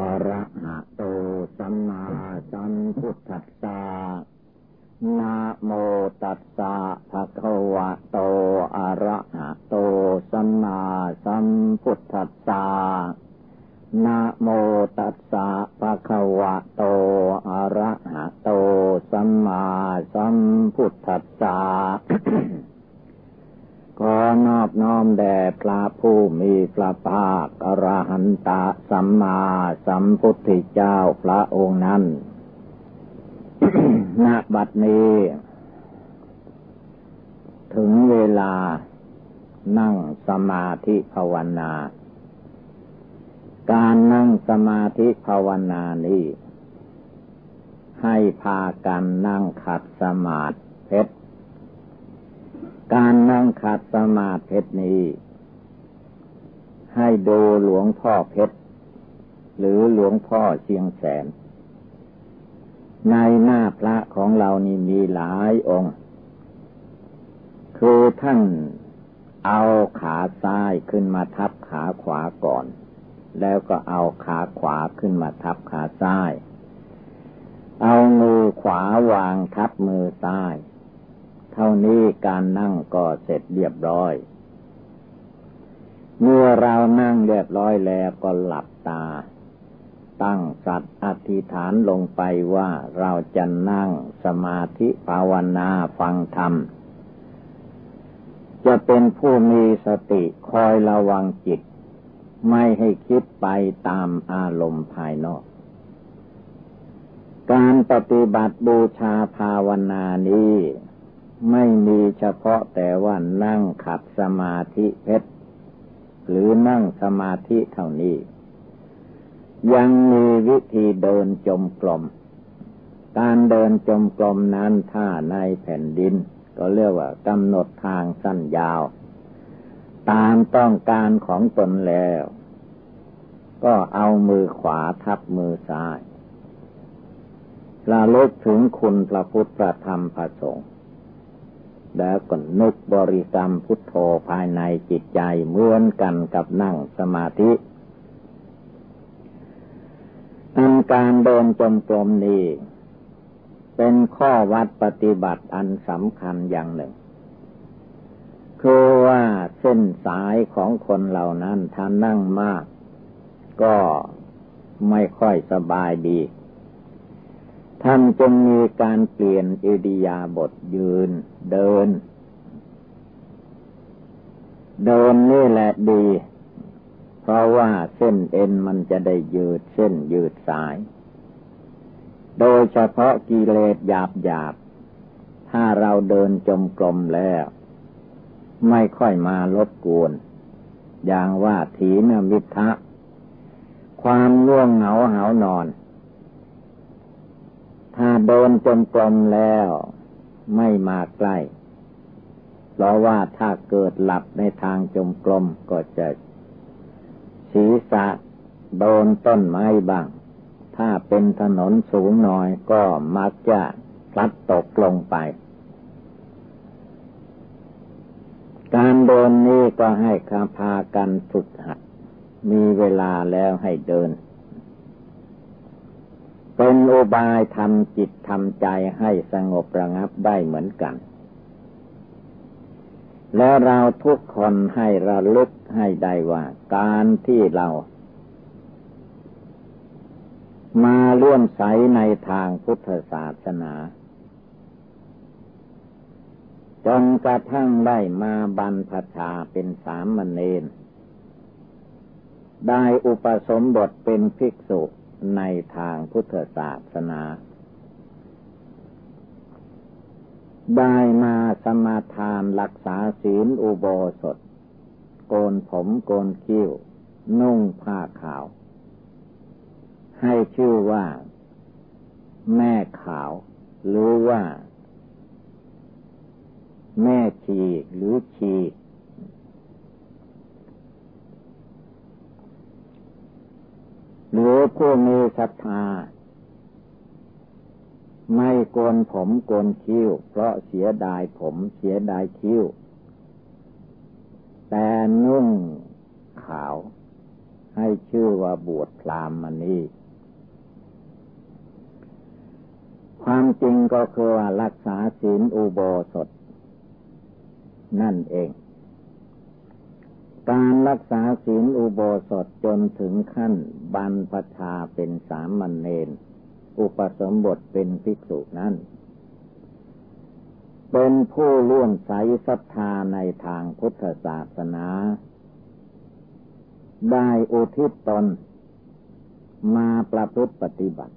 อะระหะโตสัมมาสัมพุทธัสสะนะโมตัสสะภะคะวะโตอะระหะโตสัมมาสัมพุทธัสสะนะโมตัสสะภะคะวะโตอะระหะโตสัมมาสัมพุทธัสสะ ขอนอบน้อมแด่พระผู้มีพระภาคอรหันตะสัมมาสัมพุทธเจ้าพระองค์นั้นณบัดนี้ ถึงเวลานั่งสมาธิภาวนา การนั่งสมาธิภาวนานี้ ให้พากันนั่งขัดสมาธิเพชร การนั่งขัดสมาธินี้ ให้ดูหลวงพ่อเพชร หรือหลวงพ่อเชียงแสน ในหน้าพระของเรานี่มีหลายองค์ คือท่านเอาขาซ้ายขึ้นมาทับขาขวาก่อน แล้วก็เอาขาขวาขึ้นมาทับขาซ้าย เอามือขวาวางทับมือซ้าย เท่านี้การนั่งก็เสร็จเรียบร้อย เมื่อเรานั่งเรียบร้อยแล้วก็หลับตา ตั้งสัตว์อธิษฐานลงไปว่าเราจะนั่งสมาธิภาวนาฟังธรรม จะเป็นผู้มีสติคอยระวังจิต ไม่ให้คิดไปตามอารมณ์ภายนอกการปฏิบัติบูชาภาวนานี้ ไม่มีเฉพาะแต่ว่านั่งขัดสมาธิเพชรหรือนั่งสมาธิเท่านี้ ยังมีวิธีเดินจมกลม การเดินจมกลมนั้นถ้าในแผ่นดิน ก็เรียกว่ากำหนดทางสั้นยาว ตามต้องการของตนแล้ว ก็เอามือขวาทับมือซ้ายระลึกถึงคุณพระพุทธพระธรรมพระสงฆ์ แล้วก็นึกบริกรรมพุทโธภายในจิตใจเหมือนกันกับนั่งสมาธิอันการเดินจมกรมนี้เป็นข้อวัดปฏิบัติอันสำคัญอย่างหนึ่ง คือว่าเส้นสายของคนเหล่านั้นถ้านั่งมาก ก็ไม่ค่อยสบายดี ท่านจึงมีการเปลี่ยนอิริยาบถยืน เดิน เดินนี่แหละดี เพราะว่าเส้นเอ็นมันจะได้ยืดเส้นยืดสาย โดยเฉพาะกิเลสหยาบหยาบ ถ้าเราเดินจมกลมแล้ว ไม่ค่อยมาลบกวน อย่างว่าถีนมิทะความง่วงเหงาเหานอน ถ้าเดินจนกลมแล้ว ไม่มาใกล้ เพราะว่าถ้าเกิดหลับในทางจมกลมก็จะศีรษะโดนต้นไม้บ้าง ถ้าเป็นถนนสูงหน่อยก็มักจะพลัดตกลงไป การเดินนี้ก็ให้คาพากันฝึกหัด มีเวลาแล้วให้เดิน เป็นอุบายทำจิตทำใจให้สงบระงับได้เหมือนกัน แล้วเราทุกคนให้ระลึกให้ได้ว่าการที่เรามาเลื่อมใสในทางพุทธศาสนา จนกระทั่งได้มาบรรพชาเป็นสามมเณรได้อุปสมบทเป็นภิกษุ ในทางพุทธศาสนา ได้มาสมาทานรักษาศีลอุโบสถ โกนผมโกนคิ้ว นุ่งผ้าขาว ให้ชื่อว่า แม่ขาว หรือว่า แม่ชีหรือชี หรือผู้มีศรัทธา ไม่โกนผมโกนคิ้ว เพราะเสียดายผมเสียดายคิ้ว แต่นุ่งขาว ให้ชื่อว่าบวชพรามมานี้ความจริงก็คือว่ารักษาศีลอุโบสถ นั่นเอง การรักษาศีลอุโบสถจนถึงขั้นบรรพชาเป็นสามัญเณรอุปสมบทเป็นภิกษุนั้น เป็นผู้เลื่อมใสศรัทธาในทางพุทธศาสนา ได้อุทิศตนมาประพฤติปฏิบัติ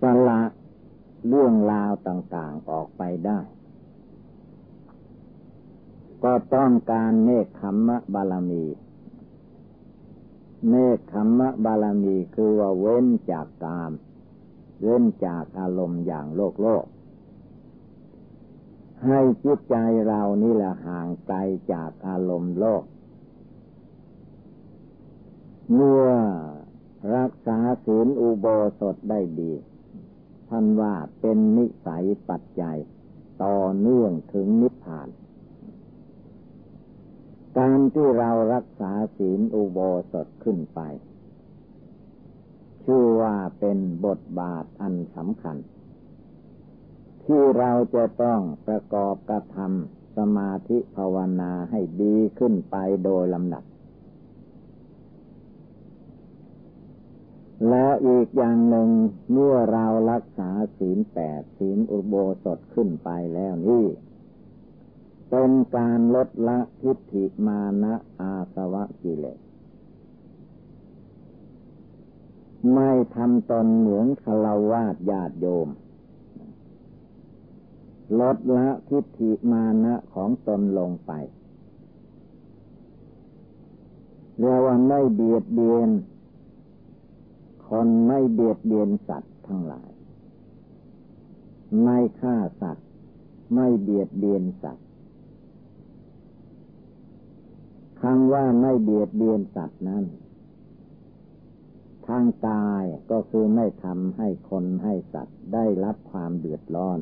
สละเรื่องราวต่างๆออกไปได้ ก็ต้องการเนคขมมะบารมี เนคขมมะบารมีคือว่าเว้นจากกาม เว้นจากอารมณ์อย่างโลกโลก ให้จิตใจเรานี่แหละห่างไกลจากอารมณ์โลก เมื่อรักษาศีลอุโบสถได้ดีท่านว่าเป็นนิสัยปัจจัย ต่อเนื่องถึงนิพพาน การที่เรารักษาศีลอุโบสถขึ้นไป ชื่อว่าเป็นบทบาทอันสำคัญ ที่เราจะต้องประกอบกระทำสมาธิภาวนาให้ดีขึ้นไปโดยลำดับ และอีกอย่างหนึ่งเมื่อเรารักษาศีลแปดศีลอุโบสถขึ้นไปแล้วนี่ เป็นการลดละทิฏฐิมานะอาสวะกิเลส ไม่ทำตนเหมือนคารวาสญาติโยม ลดละทิฏฐิมานะของตนลงไปเรียกว่าไม่เบียดเบียน คนไม่เบียดเบียนสัตว์ทั้งหลาย ไม่ฆ่าสัตว์ ไม่เบียดเบียนสัตว์ คำว่าไม่เบียดเบียนสัตว์นั้น ทางกายก็คือไม่ทำให้คนให้สัตว์ได้รับความเดือดร้อน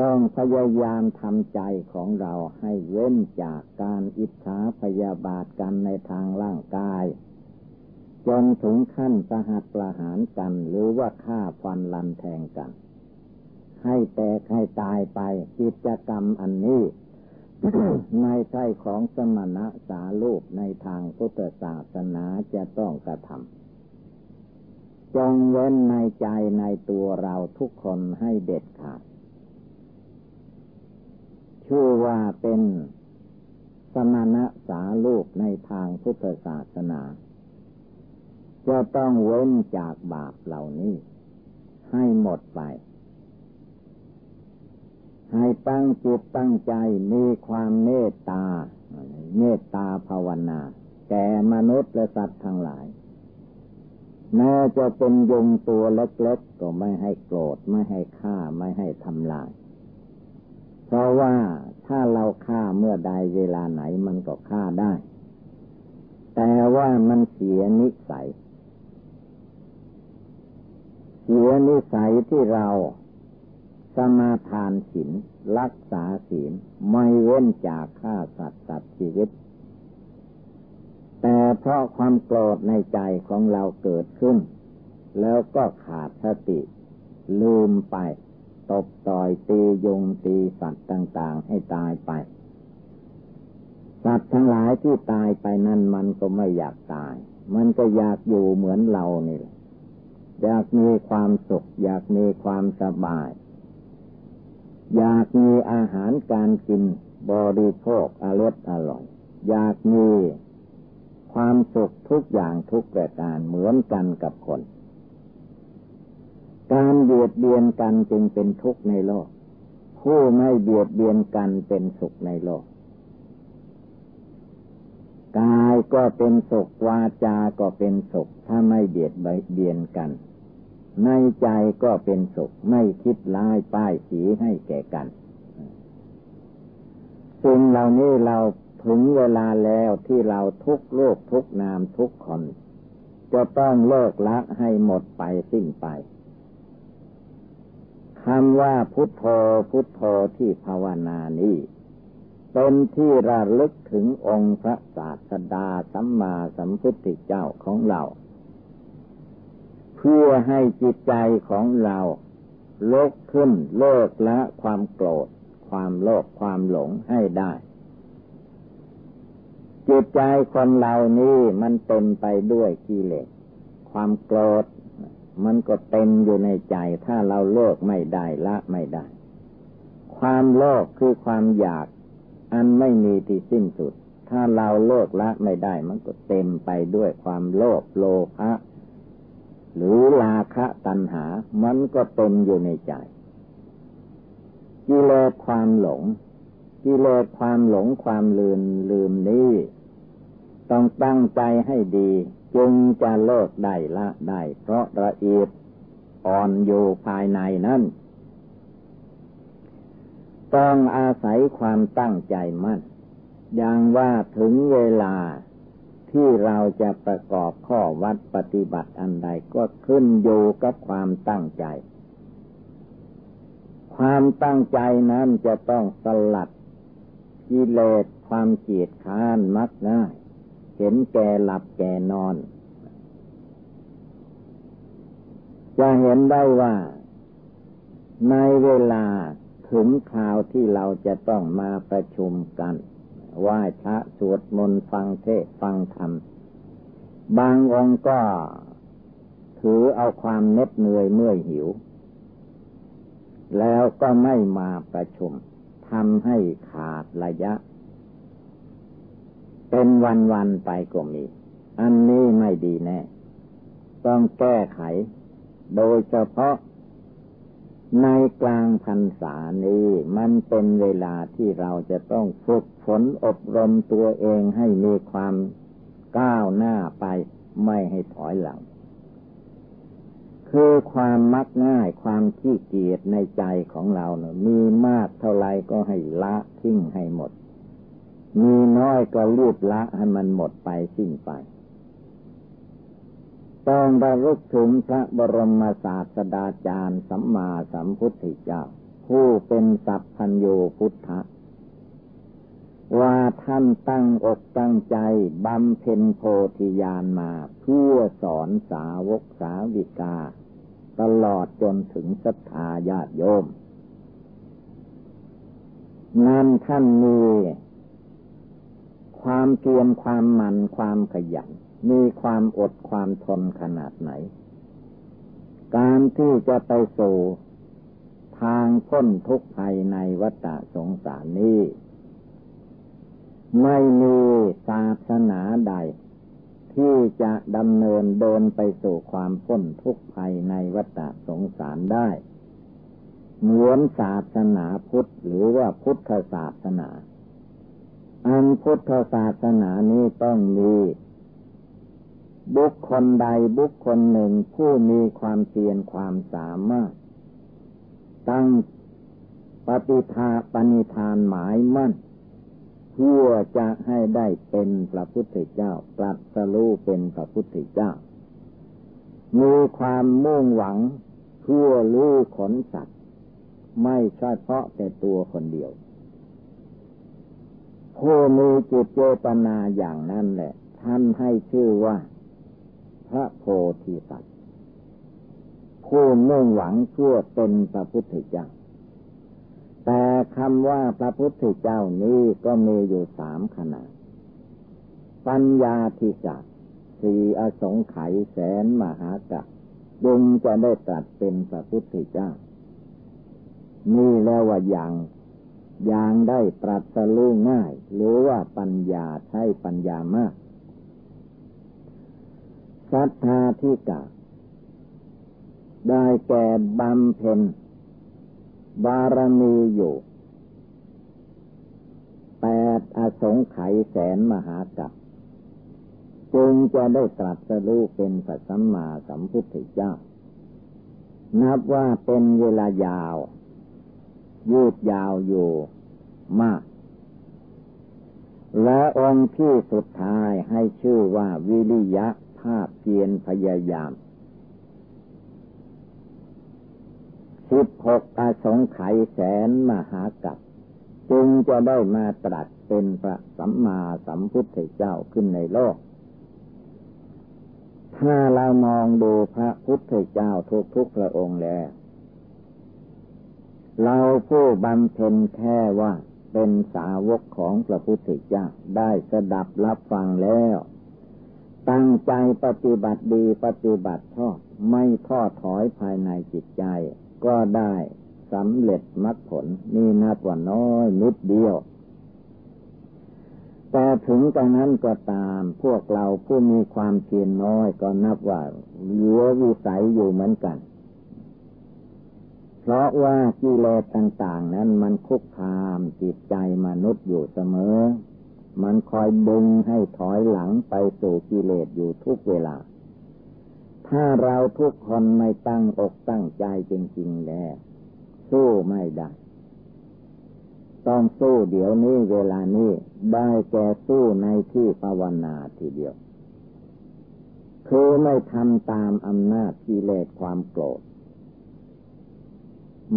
ต้องพยายามทำใจของเราให้เว้นจากการอิจฉาพยาบาทกันในทางร่างกายจนถึงขั้นประหัตประหารกันหรือว่าฆ่าฟันลันแทงกัน ให้แตกให้ตายไปกิจกรรมอันนี้ ไม่ใช่ของสมณะสาลูกในทางพุทธศาสนาจะต้องกระทำจงเว้นในใจในตัวเราทุกคนให้เด็ดขาด ชื่อว่าเป็นสมณะสาลูกในทางพุทธศาสนา จะต้องเว้นจากบาปเหล่านี้ ให้หมดไป ให้ตั้งจิตตั้งใจมีความเมตตา เมตตาภาวนา แก่มนุษย์และสัตว์ทั้งหลายแม้จะเป็นยุงตัวเล็กๆ ก็ไม่ให้โกรธไม่ให้ฆ่าไม่ให้ทำลาย เพราะว่าถ้าเราฆ่าเมื่อใดเวลาไหนมันก็ฆ่าได้ แต่ว่ามันเสียนิสัย เสียนิสัยที่เรา สมาทานศีลรักษาศีลไม่เว้นจากฆ่าสัตว์ตัดชีวิต แต่เพราะความโกรธในใจของเราเกิดขึ้น แล้วก็ขาดสติ ลืมไป ตบต่อยตียุงตีสัตว์ต่างๆ ให้ตายไป สัตว์ทั้งหลายที่ตายไปนั้นมันก็ไม่อยากตาย มันก็อยากอยู่เหมือนเรานี่แหละอยากมีความสุข อยากมีความสบาย อยากมีอาหารการกินบริโภคอร่อยอร่อย อยากมีความสุขทุกอย่างทุกประการเหมือนกันกับคน การเบียดเบียนกันจึงเป็นทุกข์ในโลก ผู้ไม่เบียดเบียนกันเป็นสุขในโลก กายก็เป็นสุขวาจาก็เป็นสุข ถ้าไม่เบียดเบียนกัน ในใจก็เป็นสุขไม่คิดร้ายป้ายสีให้แก่กันสิ่งเหล่านี้เราถึงเวลาแล้วที่เราทุกโลกทุกนามทุกคน จะต้องเลิกละให้หมดไปสิ้นไปคำว่าพุทโธพุทโธที่ภาวนานี้เป็นที่ระลึกถึงองค์พระศาสดาสัมมาสัมพุทธเจ้าของเรา พื่อให้จิตใจของเราลกขึ้นเลิกละความโกรธ ความโลภความหลงให้ได้ จิตใจคนเรานี้มันเต็มไปด้วยกิเลสความโกรธ มันก็เต็มอยู่ในใจ ถ้าเราเลิกไม่ได้ละไม่ได้ ความโลภคือความอยาก อันไม่มีที่สิ้นสุด ถ้าเราเลิกละไม่ได้ มันก็เต็มไปด้วยความโลภโลภะ หรือราคะตัณหา มันก็เต็มอยู่ในใจ กิเลสความหลง กิเลสความหลงความลืมลืมนี้ ต้องตั้งใจให้ดี จึงจะเลิกได้ละได้ เพราะละเอียดอ่อนอยู่ภายในนั้นต้องอาศัยความตั้งใจมั่นอย่างว่าถึงเวลา ที่เราจะประกอบข้อวัดปฏิบัติอันใดก็ขึ้นอยู่กับความตั้งใจ ความตั้งใจนั้นจะต้องสลัดกิเลสความเกียดค้านมักง่าย เห็นแก่หลับแก่นอน จะเห็นได้ว่า ในเวลาถึงคราวที่เราจะต้องมาประชุมกัน ไหว้พระสวดมนต์ฟังเทศฟังธรรม บางองค์ก็ถือเอาความเน็ดเหนื่อยเมื่อยหิว แล้วก็ไม่มาประชุมทำให้ขาดระยะ เป็นวันๆไปก็มี อันนี้ไม่ดีแน่ ต้องแก้ไข โดยเฉพาะ ในกลางพรรษานี้มันเป็นเวลาที่เราจะต้องฝึกฝนอบรมตัวเองให้มีความก้าวหน้าไปไม่ให้ถอยหลัง คือความมักง่ายความขี้เกียจในใจของเราเนะมีมากเท่าไรก็ให้ละทิ้งให้หมด มีน้อยก็รีบละให้มันหมดไปสิ้นไป ต้องระลึกถึงพระบรมศาสดาจารย์สัมมาสัมพุทธเจ้า ผู้เป็นสัพพัญโยพุทธะว่าท่านตั้งอกตั้งใจบำเพ็ญโพธิญาณมา เพื่อสอนสาวกสาวิกา ตลอดจนถึงศรัทธาญาติโยมนั่นท่านมีความเกียรความมันความขยัน มีความอดความทนขนาดไหน การที่จะไปสู่ทางพ้นทุกข์ภายในวัฏสงสารนี้ ไม่มีศาสนาใด ที่จะดำเนินเดินไปสู่ความพ้นทุกข์ภายในวัฏสงสารได้ เหมือนศาสนาพุทธหรือว่าพุทธศาสนา อันพุทธศาสนานี้ต้องมี บุคคลใดบุคคลหนึ่งผู้มีความเพียรความสามารถ ตั้งปฏิทาปณิธานหมายมั่นเพื่อจะให้ได้เป็นพระพุทธเจ้าตรัสรู้เป็นพระพุทธเจ้า มีความมุ่งหวังเพื่อรู้ขนสัตว์ ไม่ใช่เพาะแต่ตัวคนเดียว ผู้มีจิตเจตนาอย่างนั้นแหละ ท่านให้ชื่อว่า พระโพธิสัตว์ผู้มุ่งหวังเพื่อเป็นพระพุทธเจ้า แต่คำว่าพระพุทธเจ้านี้ก็มีอยู่สามขนาด ปัญญาธิจักสีอสงไขยแสนมหากะดึงจะได้ตรัสเป็นพระพุทธเจ้า นี่แล้วว่าอย่างอย่างได้ตรัสรู้ง่าย หรือว่าปัญญาใช้ปัญญามาก รัทธาที่กะได้แก่บำเพ็ญบารมีอยู่แปดอสงไขยแสนมหากัปจึงจะได้ตรัสรู้เป็นสัสมมาสัมพุทธเจ้า นับว่าเป็นเวลายาว ยืดยาวอยู่มาก และองค์ที่สุดท้ายให้ชื่อว่าวิริยะาพเพียรพยายาม สิบหกอาสงไขยแสนมหากัปจึงจะได้มาตรัสเป็นพระสัมมาสัมพุทธเจ้าขึ้นในโลก ถ้าเรามองดูพระพุทธเจ้าทุกทุกพระองค์แล้ว เราผู้บำเพ็ญแค่ว่าเป็นสาวกของพระพุทธเจ้าได้สดับรับฟังแล้ว ตั้งใจปฏิบัติดีปฏิบัติชอบไม่ท้อถอยภายในจิตใจ ก็ได้สำเร็จมรรคผลนี่นับว่าน้อยนิดเดียว แต่ถึงกระนั้นก็ตามพวกเราผู้มีความเพียรน้อยก็นับว่าเหลือวิสัยอยู่เหมือนกัน เพราะว่ากิเลสต่าง ๆ นั้นมันคุกคามจิตใจมนุษย์อยู่เสมอ มันคอยดึงให้ถอยหลังไปสู่กิเลสอยู่ทุกเวลา ถ้าเราทุกคนไม่ตั้งอกตั้งใจจริง ๆ แล้ว สู้ไม่ได้ต้องสู้เดี๋ยวนี้เวลานี้ได้แก่สู้ในที่ภาวนาทีเดียว คือไม่ทำตามอำนาจกิเลสความโกรธ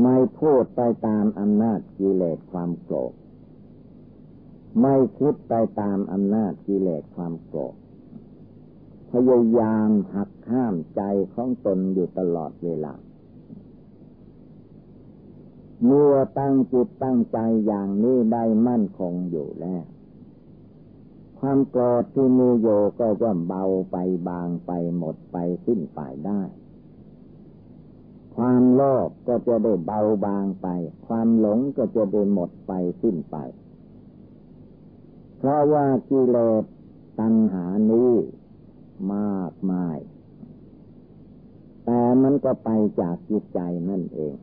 ไม่พูดไปตามอำนาจกิเลสความโกรธ ไม่คิดไปตามอำนาจกิเลสความโกรธพยายามหักข้ามใจของตนอยู่ตลอดเวลาเมื่อตั้งจิตตั้งใจอย่างนี้ได้มั่นคงอยู่แล้ว ความโกรธที่มีโยก็จะเบาไปบางไปหมดไปสิ้นไปได้ ความโลภก็จะได้เบาบางไป ความหลงก็จะได้หมดไปสิ้นไป เพราะว่ากิเลสตัณหานี้มากมาย แต่มันก็ไปจากจิตใจนั่นเอง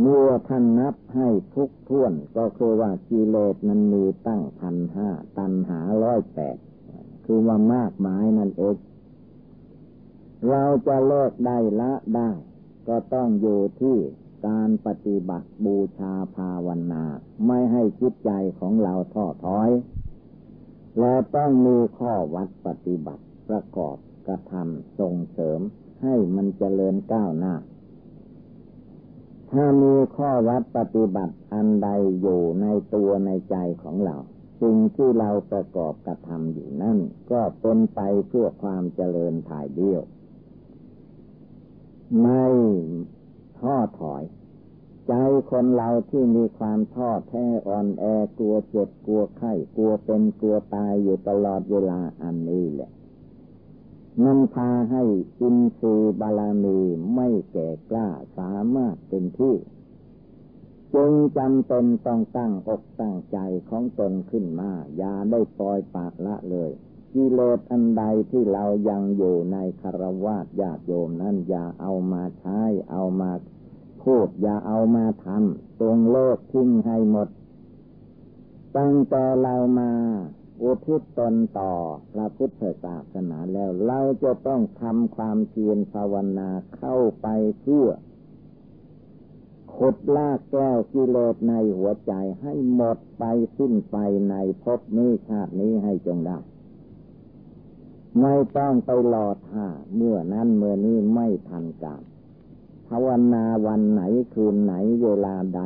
เมื่อท่านนับให้ทุกท่วนก็คือว่ากิเลสมันมีตั้งพันห้าตันหาร้อยแปด คือว่ามากมายนั่นเอง เราจะเลิกได้ละได้ ก็ต้องอยู่ที่ การปฏิบัติบูชาภาวนา ไม่ให้จิตใจของเราท้อถอย และต้องมีข้อวัดปฏิบัติประกอบกระทำส่งเสริมให้มันเจริญก้าวหน้า ถ้ามีข้อวัดปฏิบัติอันใดอยู่ในตัวในใจของเรา สิ่งที่เราประกอบกระทำอยู่นั่น ก็เป็นไปเพื่อความเจริญถ่ายเดียว ไม่ ท้อถอย ใจคนเราที่มีความท้อแท้อ่อนแอกลัวเจ็บกลัวไข้กลัวเป็นกลัวตายอยู่ตลอดเวลาอันนี้แหละนำพาให้อินทรีย์บาลามีไม่แก่กล้าสามารถเป็นที่ จึงจำเป็นต้องตั้งอกตั้งใจของตนขึ้นมา อย่าได้ปล่อยปากละเลย กิเลสอันใดที่เรายังอยู่ในคารวะญาติโยมนั้นอย่าเอามาใช้เอามาพูดอย่าเอามาทำตรงโลกทิ้งให้หมด ตั้งแต่เรามาอุทิศตนต่อพระพุทธศาสนาแล้ว เราจะต้องทำความเพียรภาวนาเข้าไปเพื่อขุดลากแก้วกิเลสในหัวใจให้หมดไปสิ้นไปในภพนี้ชาตินี้ให้จงได้ ไม่ต้องไปรอท่าเมื่อนั้นเมื่อนี้ไม่ทันการภาวนาวันไหนคืนไหนเวลาใด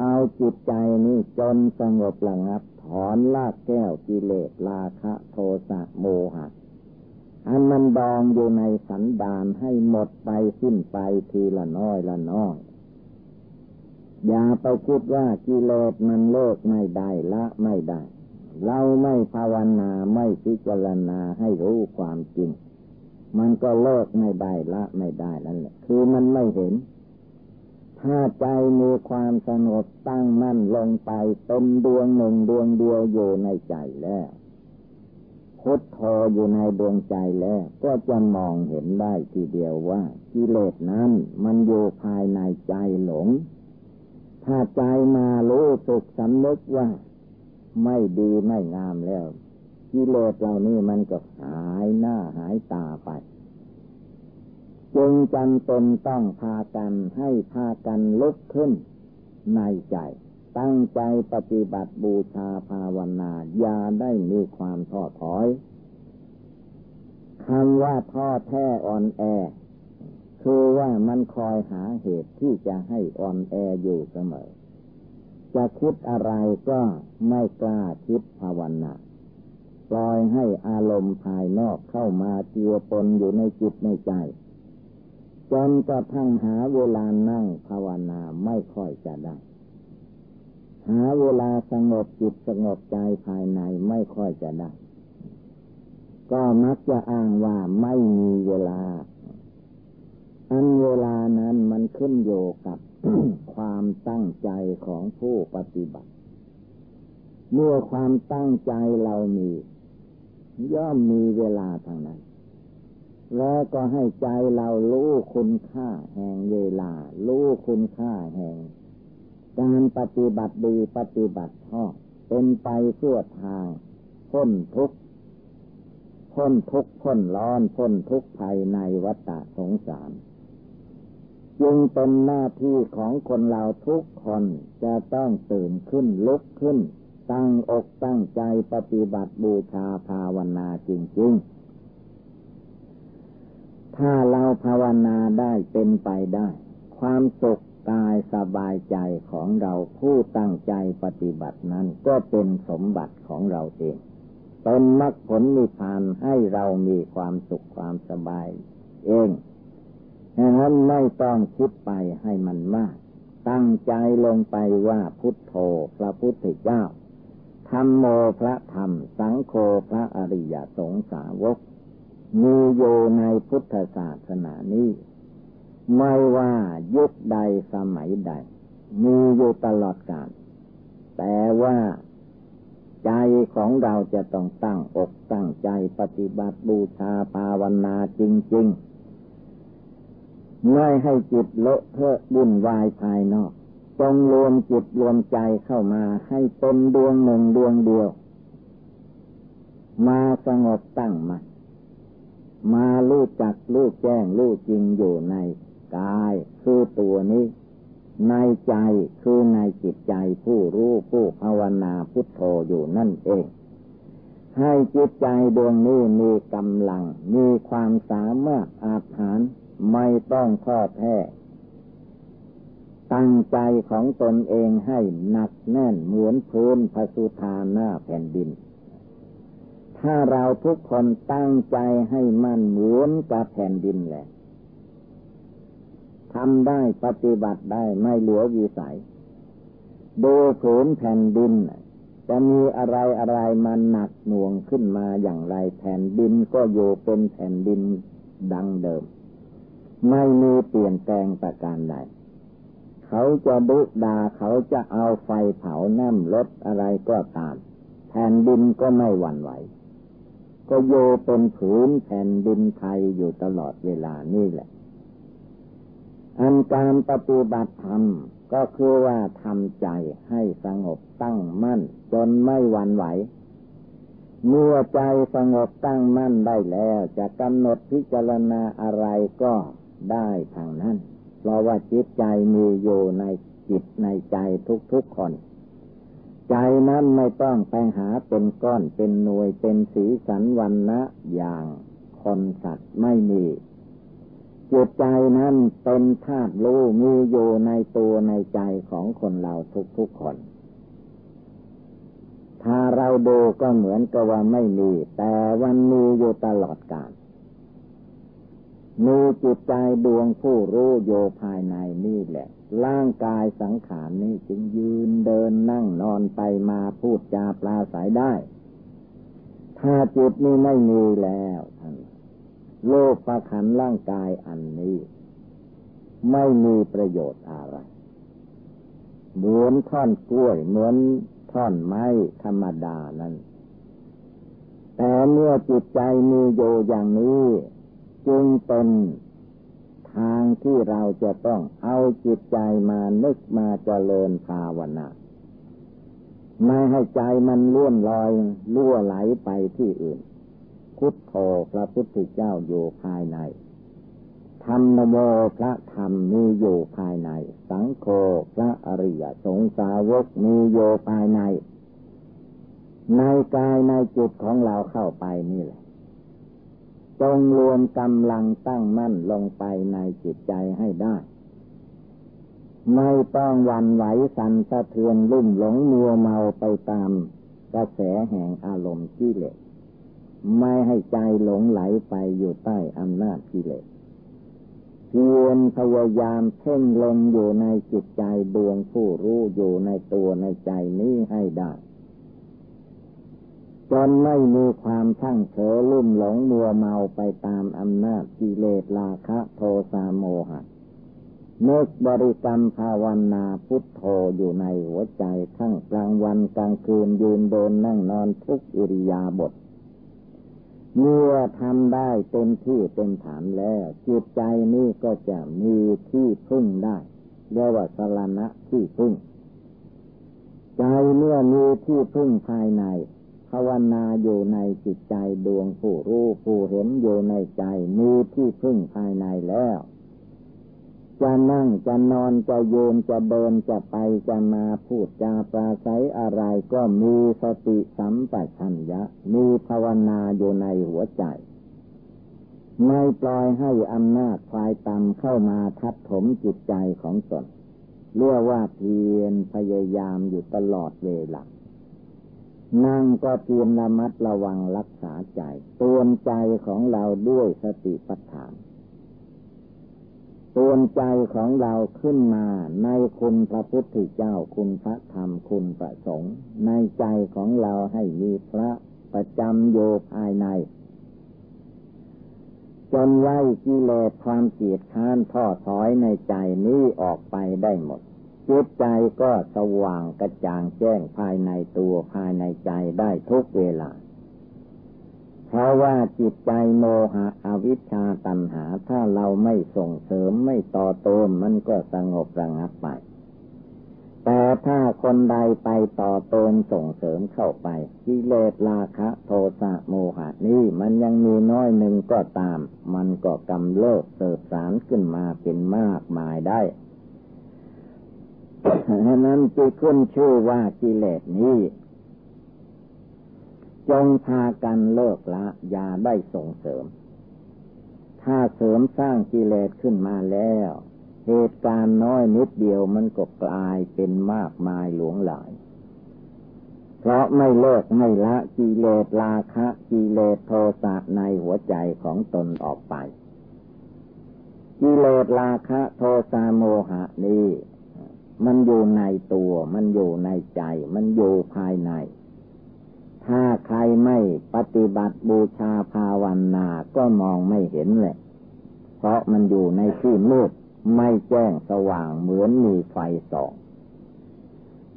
เอาจิตใจนี้จนสงบระงับ ถอนลากแก้วกิเลสราคะโทสะโมหะอันมันดองอยู่ในสันดานให้หมดไปสิ้นไปทีละน้อยละน้อยอย่าไปคิดว่ากิเลสมันเลิกไม่ได้ละไม่ได้ เราไม่ภาวนาไม่พิจารณาให้รู้ความจริง มันก็เลิกไม่ได้ละไม่ได้นั่นแหละ คือมันไม่เห็น ถ้าใจมีความสงบตั้งมั่นลงไปเป็นดวงหนึ่งดวงเดียวอยู่ในใจแล้วพุทโธอยู่ในดวงใจแล้ว ก็จะมองเห็นได้ทีเดียวว่ากิเลสนั้นมันอยู่ภายในใจหลง ถ้าใจมารู้สึกสำนึกว่า ไม่ดีไม่งามแล้วกิเลสเหล่านี้มันก็หายหน้าหายตาไป จึงจำเป็นต้องพากันให้พากันลุกขึ้นในใจ ตั้งใจปฏิบัติบูชาภาวนาอย่าได้มีความท้อถอยคำว่าท้อแท้อ่อนแอ คือว่ามันคอยหาเหตุที่จะให้อ่อนแออยู่เสมอ จะคิดอะไรก็ไม่กล้าคิดภาวนาปล่อยให้อารมณ์ภายนอกเข้ามาเจือปนอยู่ในจิตในใจ จนกระทั่งหาเวลานั่งภาวนาไม่ค่อยจะได้ หาเวลาสงบจิตสงบใจภายในไม่ค่อยจะได้ ก็มักจะอ้างว่าไม่มีเวลา อันเวลานั้นมันขึ้นโยกับ ความตั้งใจของผู้ปฏิบัติ เมื่อความตั้งใจเรามี ย่อมมีเวลาทางนั้น แล้วก็ให้ใจเรารู้คุณค่าแห่งเวลา รู้คุณค่าแห่ง การปฏิบัติดีปฏิบัติชอบเป็นไปเพื่อทางพ้นทุกข์พ้นทุกข์พ้นร้อนพ้นทุกข์ภายในวัฏสงสาร จึงเป็นหน้าที่ของคนเราทุกคนจะต้องตื่นขึ้นลุกขึ้น ตั้งอกตั้งใจปฏิบัติบูชาภาวนาจริงๆ ถ้าเราภาวนาได้เป็นไปได้ ความสุขกายสบายใจของเราผู้ตั้งใจปฏิบัตินั้นก็เป็นสมบัติของเราเองเป็นมรรคผลนิพพานให้เรามีความสุขความสบายเอง ดังนั้นไม่ต้องคิดไปให้มันมาก ตั้งใจลงไปว่าพุทโธพระพุทธเจ้าธรรมโมพระธรรม สังโฆพระอริยสงสาวก มีอยู่ในพุทธศาสนานี้ไม่ว่ายุคใดสมัยใด มีอยู่ตลอดกาลแต่ว่าใจของเราจะต้องตั้งอกตั้งใจปฏิบัติบูชาภาวนาจริง ๆ ไม่ให้จิตเลอะเทอะบุ่นวายภายนอก จงรวมจิตรวมใจเข้ามาให้เป็นดวงหนึ่งดวงเดียว มาสงบตั้งมามาลู่จักลู่แจ้งลู่จริงอยู่ในกายคือตัวนี้ ในใจคือในจิตใจผู้รู้ผู้ภาวนาพุทโธอยู่นั่นเอง ให้จิตใจดวงนี้มีกำลัง มีความสามารถอาถรรพ์ ไม่ต้องท้อแท้ ตั้งใจของตนเองให้หนักแน่นเหมือนพื้นพสุธาหน้าแผ่นดิน ถ้าเราทุกคนตั้งใจให้มั่นเหมือนกับแผ่นดินแหละทำได้ปฏิบัติได้ไม่เหลือวิสัย ดูผืนแผ่นดิน จะมีอะไรอะไรมาหนักหน่วงขึ้นมาอย่างไรแผ่นดินก็อยู่เป็นแผ่นดินดังเดิม ไม่มีเปลี่ยนแปลงประการใด เขาจะดุดาเขาจะเอาไฟเผาแนมรถอะไรก็ตาม แผ่นดินก็ไม่หวั่นไหว ก็โยเป็นผืนแผ่นดินไทยอยู่ตลอดเวลานี่แหละ อันการปฏิบัติธรรมก็คือว่าทำใจให้สงบตั้งมั่น จนไม่หวั่นไหว เมื่อใจสงบตั้งมั่นได้แล้ว จะกำหนดพิจารณาอะไรก็ ได้ทางนั้น เพราะว่าจิตใจมีอยู่ในจิตในใจทุกๆคน ใจนั้นไม่ต้องไปหาเป็นก้อนเป็นหน่วยเป็นสีสันวันนะอย่างคนสัตว์ไม่มีจิตใจนั้นเป็นธาตุรู้มีอยู่ในตัวในใจของคนเราทุกๆคน ถ้าเราดูก็เหมือนกับว่าไม่มี แต่วันมีอยู่ตลอดกาล มีจิตใจดวงผู้รู้โยภายในนี่แหละ ร่างกายสังขารนี้จึงยืนเดินนั่งนอนไปมาพูดจาปลาสายได้ ถ้าจิตนี้ไม่มีแล้วท่านโลกประขันร่างกายอันนี้ ไม่มีประโยชน์อะไรเหมือนท่อนกล้วยเหมือนท่อนไม้ธรรมดานั้นแต่เมื่อจิตใจมีโยอย่างนี้ จึงเป็นทางที่เราจะต้องเอาจิตใจมานึกมาเจริญภาวนาไม่ให้ใจมันล่วนลอยล่วไหลไปที่อื่น พุทโธพระพุทธเจ้าอยู่ภายในธรรมโมพระธรรมมีอยู่ภายใน สังโฆพระอริยสงสาวกมีอยู่ภายใน ในกายในจิตของเราเข้าไปนี่แหละ จงรวมกำลังตั้งมั่นลงไปในจิตใจให้ได้ ไม่ต้องวันไหวสันสะเทือนลุ่มหลงมัวเมาไปตามกระแสแห่งอารมณ์กิเลสไม่ให้ใจหลงไหลไปอยู่ใต้อำนาจกิเลสเพียรพยายามเพ่งลงอยู่ในจิตใจดวงผู้รู้อยู่ในตัวในใจนี้ให้ได้ จนไม่มีความช่างเถอลุ่มหลงมัวเมาไปตามอำนาจกิเลสราคะโทสะโมหะนึกบริกรรมภาวนาพุทโธอยู่ในหัวใจทั้งกลางวันกลางคืนยืนเดินนั่งนอนทุกอิริยาบถเมื่อทำได้เต็มที่เต็มฐานแล้วจิตใจนี้ก็จะมีที่พึ่งได้เรียกว่าสรณะที่พึ่ง ใจเมื่อมีที่พึ่งภายในาวนาอยู่ในจิตใจดวงผู้รู้ผู้เห็นอยู่ในใจมีที่พึ่งภายในแล้ว จะนั่งจะนอนจะโยนจะเดินจะไปจะมาพูดจาปราศัยอะไรก็มีสติสัมปชัญญะ มีภาวนาอยู่ในหัวใจ ไม่ปล่อยให้อำนาจควายตำเข้ามาทับถมจิตใจของตนเรียกว่าเพียรพยายามอยู่ตลอดเวลา นั่งก็เตรียมระมัดระวังรักษาใจตัวนใจของเราด้วยสติปัฏฐานตือนใจของเราขึ้นมาในคุณพระพุทธเจ้าคุณพระธรรมคุณประสงค์ ในใจของเราให้มีพระประจำโยภายใน จนไล่กิเลสความเกียดค้านท่อถอยในใจนี้ออกไปได้หมด จิตใจก็สว่างกระจ่างแจ้งภายในตัวภายในใจได้ทุกเวลา เพราะว่าจิตใจโมหะอวิชชาตัณหาถ้าเราไม่ส่งเสริมไม่ต่อโตมมันก็สงบระงับไป แต่ถ้าคนใดไปต่อโตมส่งเสริมเข้าไปกิเลสราคะ โทสะโมหะนี่มันยังมีน้อยหนึ่งก็ตาม มันก็กำเริบเสบสารขึ้นมาเป็นมากมายได้ ฉะนั้นจึงขึ้นชื่อว่ากิเลสนี้ จงพากันเลิกละอย่าได้ส่งเสริม ถ้าเสริมสร้างกิเลสขึ้นมาแล้ว เหตุการณ์น้อยนิดเดียวมันก็กลายเป็นมากมายหลวงหลาย เพราะไม่เลิกไม่ละกิเลสราคะกิเลสโทสะในหัวใจของตนออกไปกิเลสราคะโทสะโมหะนี้ มันอยู่ในตัว มันอยู่ในใจ มันอยู่ภายใน ถ้าใครไม่ปฏิบัติบูชาภาวนา ก็มองไม่เห็นเลยเพราะมันอยู่ในที่มืด ไม่แจ้งสว่างเหมือนมีไฟส่อง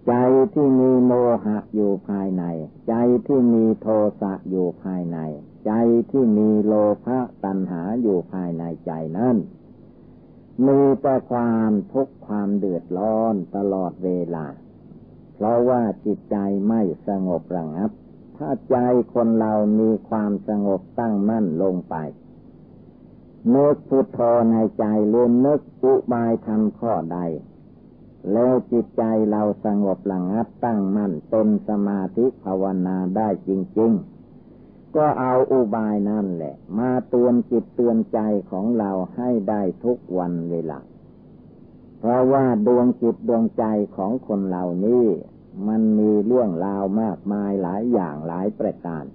ใจที่มีโมหะอยู่ภายใน ใจที่มีโทสะอยู่ภายใน ใจที่มีโลภะตัณหาอยู่ภายในใจนั้น มีแต่ความทุกข์ความเดือดร้อนตลอดเวลา เพราะว่าจิตใจไม่สงบระงับ ถ้าใจคนเรามีความสงบตั้งมั่นลงไปนึกพุทโธในใจรวมนึกอุบายทำข้อใด แล้วจิตใจเราสงบหลังับตั้งมั่นเป็นสมาธิภาวนาได้จริง ๆ ก็เอาอุบายนั่นแหละ มาเตือนจิตเตือนใจของเราให้ได้ทุกวันเวลา เพราะว่าดวงจิตดวงใจของคนเหล่านี้ มันมีเรื่องราวมากมายหลายอย่างหลายประการ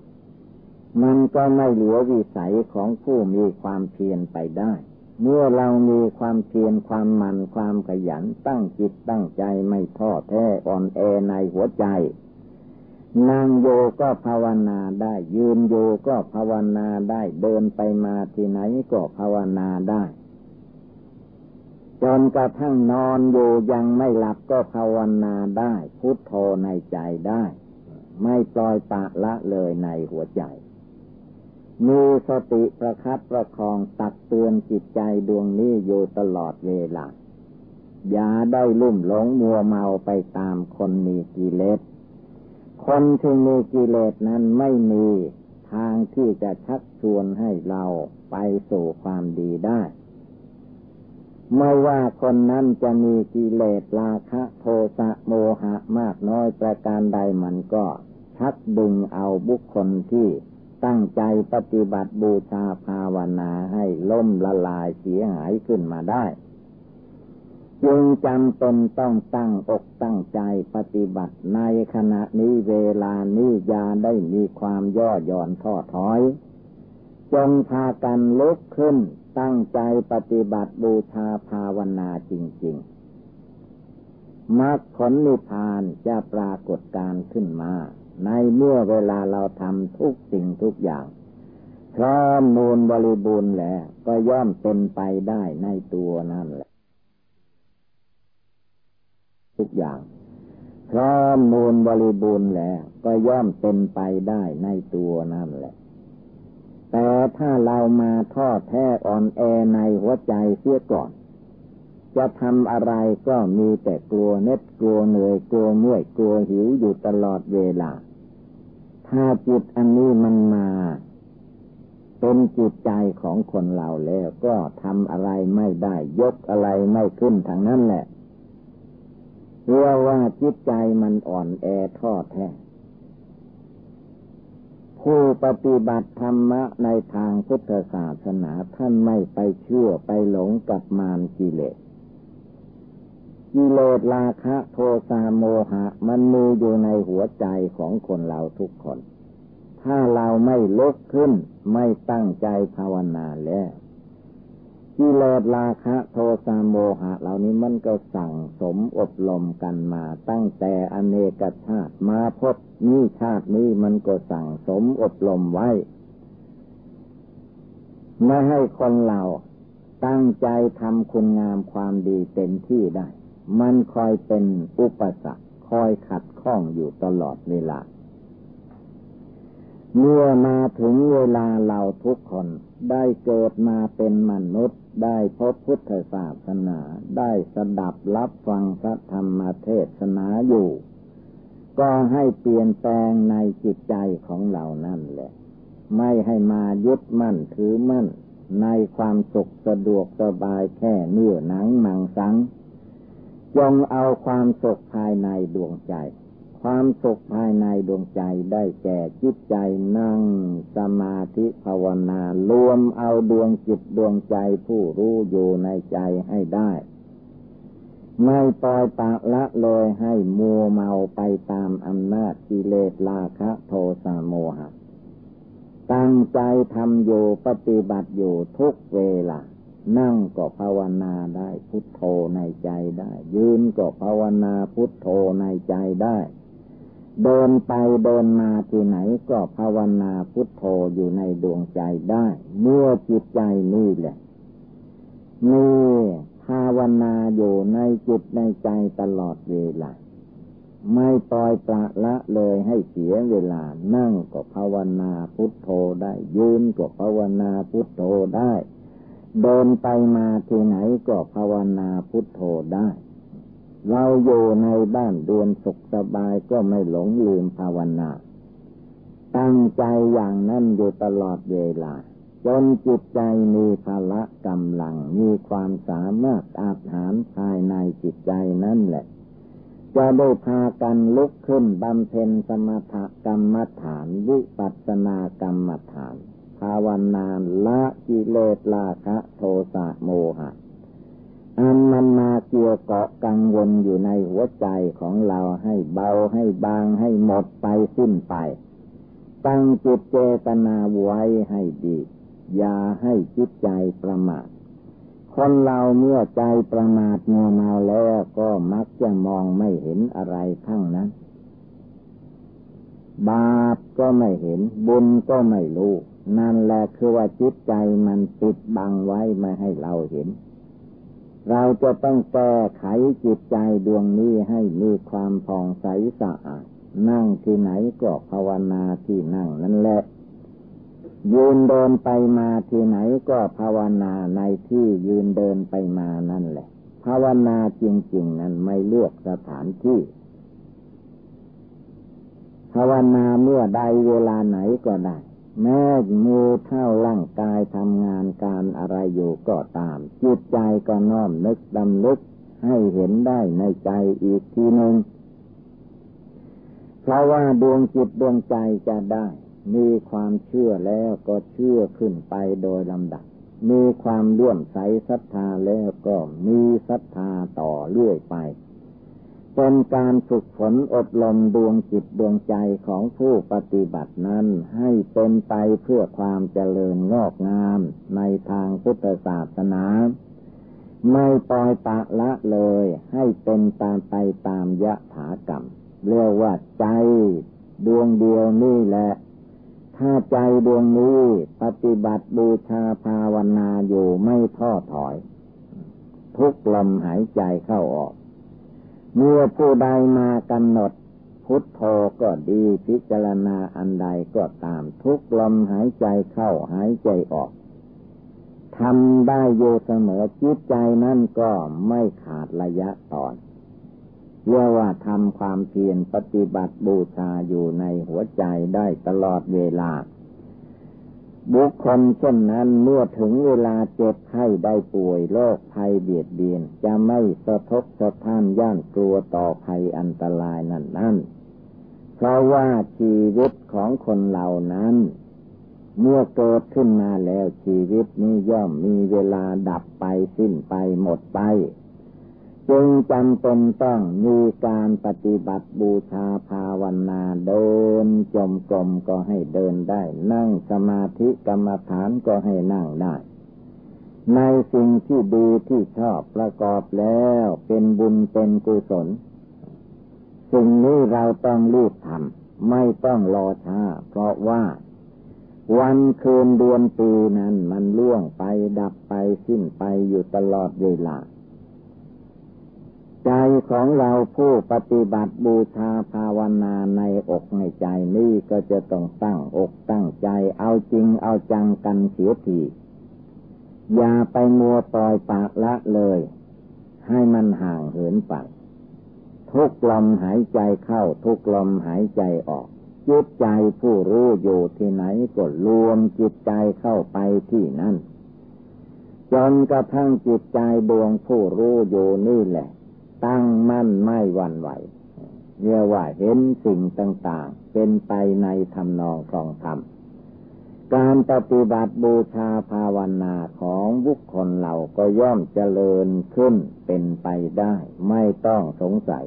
มันก็ไม่เหลือวิสัยของผู้มีความเพียรไปได้ เมื่อเรามีความเพียรความมันความขยันตั้งจิตตั้งใจไม่ท้อแท้อ่อนแอในหัวใจ นั่งโยก็ภาวนาได้ ยืนโยก็ภาวนาได้ เดินไปมาที่ไหนก็ภาวนาได้ จนกระทั่งนอนอยู่ยังไม่หลับก็ภาวนาได้ พุทโธในใจได้ ไม่ปล่อยปะละเลยในหัวใจ มีสติประคับประคองตักเตือนจิตใจดวงนี้อยู่ตลอดเวลา อย่าได้ลุ่มหลงมัวเมาไปตามคนมีกิเลส คนที่มีกิเลสนั้นไม่มีทางที่จะชักชวนให้เราไปสู่ความดีได้ไม่ว่าคนนั้นจะมีกิเลสราคะโทสะโมหะมากน้อยประการใดมันก็ชักดึงเอาบุคคลที่ตั้งใจปฏิบัติบูชาภาวนาให้ล่มละลายเสียหายขึ้นมาได้ จึงจำเป็นต้องตั้งอกตั้งใจปฏิบัติในขณะนี้เวลานี้ยาได้มีความย่อหย่อนท้อถอย จงพากันลุกขึ้นตั้งใจปฏิบัติบูชาภาวนาจริง ๆมรรคผลนิพพานจะปรากฏการขึ้นมา ในเมื่อเวลาเราทำทุกสิ่งทุกอย่างพร้อมมูลบริบูรณ์แล้ว ก็ย่อมเป็นไปได้ในตัวนั่นแหละ ทุกอย่าง พร้อมมูลบริบูรณ์แล้วก็ย่อมเป็นไปได้ในตัวนั่นแหละ แต่ถ้าเรามาทอดแท้อ่อนแอในหัวใจเสียก่อน จะทำอะไรก็มีแต่กลัวเน็ดกลัวเหนื่อยกลัวเมื่อยกลัวหิวอยู่ตลอดเวลา ถ้าจิตอันนี้มันมาเป็นจิตใจของคนเราแล้วก็ทำอะไรไม่ได้ ยกอะไรไม่ขึ้นทางนั้นแหละ เรียกว่าจิตใจมันอ่อนแอท้อแท้ ผู้ปฏิบัติธรรมะในทางพุทธศาสนาท่านไม่ไปเชื่อไปหลงกับมารกิเลสกิเลสราคะโทสะโมหะ มันมีอยู่ในหัวใจของคนเราทุกคน ถ้าเราไม่ลุกขึ้นไม่ตั้งใจภาวนาแล้ว กิเลสราคะโทสะโมหะ เหล่านี้มันก็สั่งสมอบรมกันมาตั้งแต่อเนกชาติมาพบนี้ชาตินี้มันก็สั่งสมอบรมไว้ ไม่ให้คนเราตั้งใจทำคุณงามความดีเต็มที่ได้ มันคอยเป็นอุปสรรคคอยขัดข้องอยู่ตลอดเวลาเมื่อมาถึงเวลาเราทุกคนได้เกิดมาเป็นมนุษย์ ได้พบพุทธศาสนา ได้สดับรับฟังพระธรรมเทศนาอยู่ ก็ให้เปลี่ยนแปลงในจิตใจของเรานั่นแหละ ไม่ให้มายึดมั่นถือมั่น ในความสุขสะดวกสบายแค่เนื้อหนังมังสัง จงเอาความสุขภายในดวงใจ ความสุขภายในดวงใจได้แก่จิตใจนั่งสมาธิภาวนารวมเอาดวงจิตดวงใจผู้รู้อยู่ในใจให้ได้ ไม่ปล่อยปะละเลยให้มัวเมาไปตามอำนาจกิเลสราคะโทสะโมหะตั้งใจทำอยู่ปฏิบัติอยู่ทุกเวลานั่งก็ภาวนาได้พุทโธในใจได้ ยืนก็ภาวนาพุทโธในใจได้ เดินไปเดินมาที่ไหนก็ภาวนาพุทโธอยู่ในดวงใจได้ เมื่อจิตใจนี่แหละมีภาวนาอยู่ในจิตในใจตลอดเวลาไม่ปล่อยปละละเลยให้เสียเวลา นั่งก็ภาวนาพุทโธได้ ยืนก็ภาวนาพุทโธได้ เดินไปมาที่ไหนก็ภาวนาพุทโธได้ เราอยู่ในบ้านเดือนสุขสบายก็ไม่หลงลืมภาวนา ตั้งใจอย่างนั้นอยู่ตลอดเวลา จนจิตใจมีพละกำลัง มีความสามารถอาหารภายในจิตใจนั่นแหละ จะได้พากันลุกขึ้นบำเพ็ญสมถกรรมฐาน วิปัสสนากรรมฐาน ภาวนาละกิเลสราคะ โทสะโมหะ อันมันมาเกี่ยวเกาะกังวลอยู่ในหัวใจของเราให้เบาให้บางให้หมดไปสิ้นไปตั้งจิตเจตนาไว้ให้ดี อย่าให้จิตใจประมาทคนเราเมื่อใจประมาทมัวเมาแล้วก็มักจะมองไม่เห็นอะไรทั้งนั้น บาปก็ไม่เห็น บุญก็ไม่รู้ นั่นแหละคือว่าจิตใจมันปิดบังไว้ไม่ให้เราเห็น เราจะต้องแก้ไขจิตใจดวงนี้ให้มีความผ่องใสสะอาด นั่งที่ไหนก็ภาวนาที่นั่งนั่นแหละ ยืนเดินไปมาที่ไหนก็ภาวนาในที่ยืนเดินไปมานั่นแหละ ภาวนาจริง ๆ นั้นไม่เลือกสถานที่ ภาวนาเมื่อใดเวลาไหนก็ได้ แม้มูเท่าร่างกายทำงานการอะไรอยู่ก็ตาม จิตใจก็น้อมนึกดำลึกให้เห็นได้ในใจอีกทีหนึ่งเพราะว่าดวงจิตดวงใจจะได้ มีความเชื่อแล้วก็เชื่อขึ้นไปโดยลำดับ มีความเลื่อมใสศรัทธาแล้วก็มีศรัทธาต่อเรื่อยไป เป็นการฝึกฝนอบรมดวงจิตดวงใจของผู้ปฏิบัตินั้น ให้เป็นไปเพื่อความเจริญงอกงามในทางพุทธศาสนา ไม่ปล่อยปะละเลย ให้เป็นตามไปตามยะถากรรมเรียกว่าใจดวงเดียวนี่แหละ ถ้าใจดวงนี้ปฏิบัติบูชาภาวนาอยู่ไม่ท้อถอย ทุกลมหายใจเข้าออก เมื่อผู้ใดมากำหนด พุทโธก็ดีพิจารณาอันใดก็ตามทุกลมหายใจเข้าหายใจออกทำได้อยู่เสมอจิตใจนั่นก็ไม่ขาดระยะตอนเรียกว่าทำความเพียรปฏิบัติบูชาอยู่ในหัวใจได้ตลอดเวลา บุคคลเช่นนั้นเมื่อถึงเวลาเจ็บไข้ได้ป่วยโรคภัยเบียดเบียน จะไม่สะทกสะท้านย่านกลัวต่อภัยอันตรายนั่นนั่นเพราะว่าชีวิตของคนเหล่านั้น เมื่อเกิดขึ้นมาแล้วชีวิตนี้ย่อมมีเวลาดับไปสิ้นไปหมดไป จึงจำเป็นต้องมีการปฏิบัติบูชาภาวนาเดินจมกรมก็ให้เดินได้ นั่งสมาธิกรรมฐานก็ให้นั่งได้ ในสิ่งที่ดีที่ชอบประกอบแล้วเป็นบุญเป็นกุศล สิ่งนี้เราต้องรีบทำไม่ต้องรอช้า เพราะว่าวันคืนเดือนปีนั้นมันล่วงไปดับไปสิ้นไปอยู่ตลอดเวลา ใจของเราผู้ปฏิบัติบูชาภาวนาในอกในใจนี่ก็จะต้องตั้งอกตั้งใจเอาจริงเอาจังกันเสียทีอย่าไปมัวปล่อยปากละเลย ให้มันห่างเหินไปทุกลมหายใจเข้าทุกลมหายใจออกจิตใจผู้รู้อยู่ที่ไหนก็รวมจิตใจเข้าไปที่นั่นจนกระทั่งจิตใจดวงผู้รู้อยู่นี่แหละ ตั้งมั่นไม่หวั่นไหวเรียกว่าเห็นสิ่งต่างๆ เป็นไปในธรรมนองครองธรรม การปฏิบัติบูชาภาวนาของบุคคลเราก็ย่อมเจริญขึ้นเป็นไปได้ ไม่ต้องสงสัย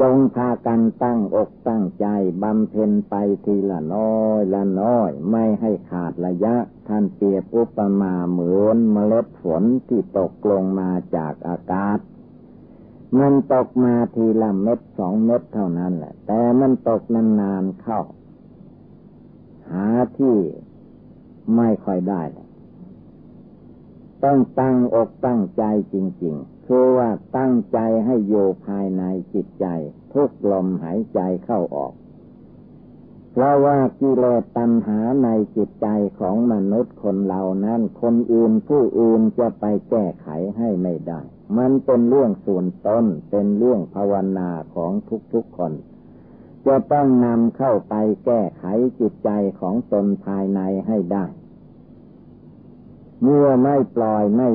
จงพากันตั้งอกตั้งใจบำเพ็ญไปทีละน้อยละน้อย ไม่ให้ขาดระยะ ท่านเปรียบอุปมาเหมือนเมล็ดฝนที่ตกลงมาจากอากาศ มันตกมาทีละเม็ดสองเม็ดเท่านั้นแหละ แต่มันตกนานๆเข้า หาที่ไม่ค่อยได้ต้องตั้งอกตั้งใจจริง ๆ คือว่าตั้งใจให้โยภายในจิตใจ ทุกลมหายใจเข้าออก เพราะว่ากิเลสตัณหาในจิตใจของมนุษย์คนเหล่านั้น คนอื่นผู้อื่นจะไปแก้ไขให้ไม่ได้ มันเป็นเรื่องส่วนตนเป็นเรื่องภาวนาของทุกๆคน จะต้องนำเข้าไปแก้ไขจิตใจของตนภายในให้ได้ เมื่อไม่ปล่อยไม่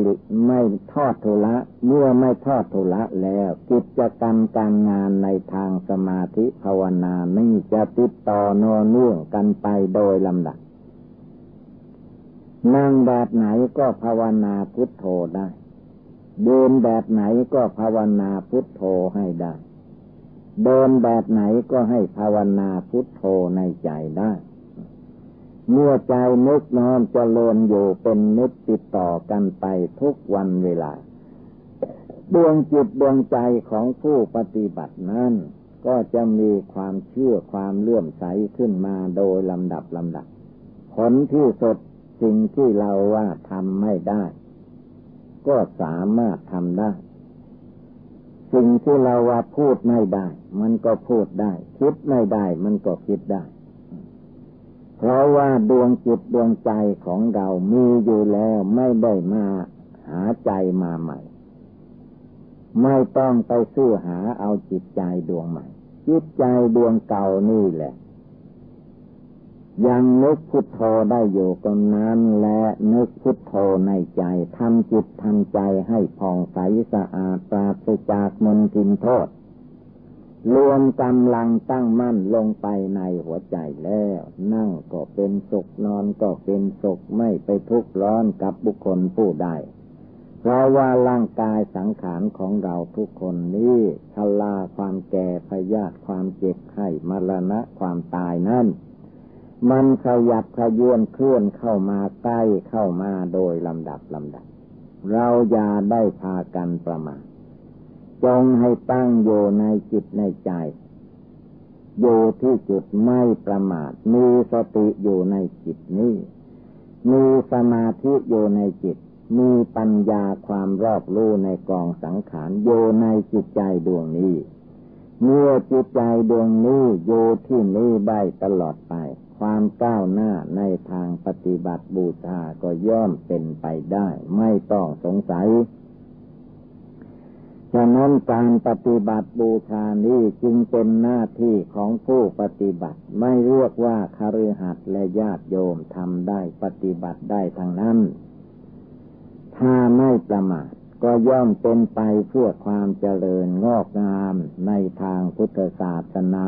ไม่ทอดทุละ เมื่อไม่ทอดทุละแล้ว กิจกรรมการงานในทางสมาธิภาวนานี่จะติดต่อนอเนื่องกันไปโดยลำดับนั่งแบบไหนก็ภาวนาพุทโธได้ เดินแบบไหนก็ภาวนาพุทโธให้ได้ เดินแบบไหนก็ให้ภาวนาพุทโธในใจได้ เมื่อใจนึกน้อมจเจริญอยู่เป็นนิดติดต่อกันไปทุกวันเวลา ดวงจิตดวงใจของผู้ปฏิบัตินั้นก็จะมีความเชื่อความเลื่อมใสขึ้นมาโดยลำดับลำดับ ผลที่สดสิ่งที่เราว่าทำไม่ได้ ก็สามารถทำได้ สิ่งที่เราว่าพูดไม่ได้ มันก็พูดได้ คิดไม่ได้ มันก็คิดได้ เพราะว่าดวงจิตดวงใจของเรามีอยู่แล้วไม่ได้มาหาใจมาใหม่ ไม่ต้องไปซื้อหาเอาจิตใจดวงใหม่ จิตใจดวงเก่านี่แหละ ยังนึกพุทโธได้อยู่ก็นั้นและนึกพุทโธในใจทำจิตทำใจให้ผ่องใสสะอาดปราศจากมลทินโทษ รวมกำลังตั้งมั่นลงไปในหัวใจแล้ว นั่งก็เป็นสุขนอนก็เป็นสุขไม่ไปทุกข์ร้อนกับบุคคลผู้ใดเพราะว่าร่างกายสังขารของเราทุกคนนี้ชลาความแก่พยาธิความเจ็บไข้มรณะความตายนั่น มันขยับขยวนเคลื่อนเข้ามาใกล้เข้ามาโดยลำดับลำดับ เราอย่าได้พากันประมาทจงให้ตั้งอยู่ในจิตในใจ อยู่ที่จุดไม่ประมาท มีสติอยู่ในจิตนี้ มีสมาธิอยู่ในจิต มีปัญญาความรอบรู้ในกองสังขารอยู่ในจิตใจดวงนี้ เมื่อจิตใจดวงนี้อยู่ที่นี้ได้ตลอดไป ความก้าวหน้าในทางปฏิบัติบูชาก็ย่อมเป็นไปได้ ไม่ต้องสงสัยฉะนั้นการปฏิบัติบูชานี้จึงเป็นหน้าที่ของผู้ปฏิบัติ ไม่เรียกว่าคารือหัดและญาติโยมทำได้ปฏิบัติได้ทางนั้น ถ้าไม่ประมาท ก็ย่อมเป็นไปเพื่อความเจริญงอกงามในทางพุทธศาสนา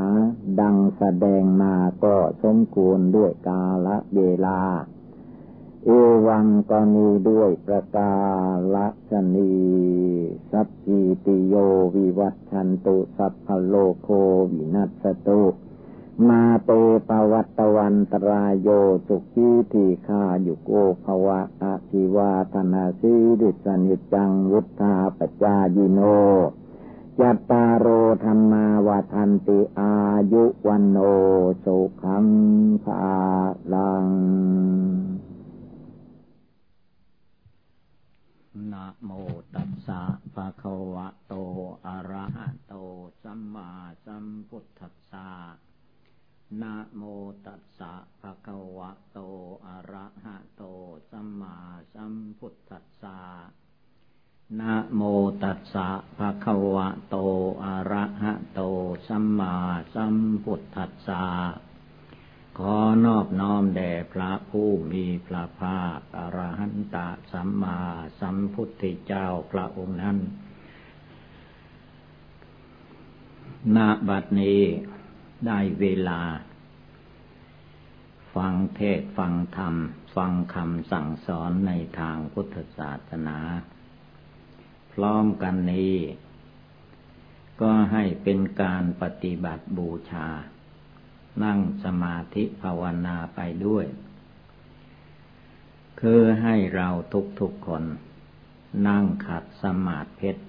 ดังแสดงมาก็สมควรด้วยกาละเวลา เอวังกนีด้วยประกาละชนีสัพพิติโยวิวัตชันตุสัพพโลโควินัสตุ มาเตปวัตวันตรายโยสุขีทีฆาอยู่โกภวะอาภิวาธนาสีริสนิจังวุฒาปจายิโนจัตตารโอธรรมาวาทันติอายุวันโนสุขังภาลังนะโมตัสสะภะคะวะระหะโต สัมมาสัมพุทธัสสะ นะโมตัสสะภะคะวะโต อะระหะโต สัมมาสัมพุทธัสสะ นะโมตัสสะภะคะวะโต อะระหะโต สัมมาสัมพุทธั สสะขอนอบน้อมแด่พระผู้มีพระภาคอรหันตสัมมาสัมพุทธเจ้าพระองค์นั้นณบัดนี้ได้เวลา ฟังเทศฟังธรรม ฟังคำสั่งสอนในทางพุทธศาสนา พร้อมกันนี้ ก็ให้เป็นการปฏิบัติบูชา นั่งสมาธิภาวนาไปด้วย คือให้เราทุกๆคน นั่งขัดสมาธิเพชร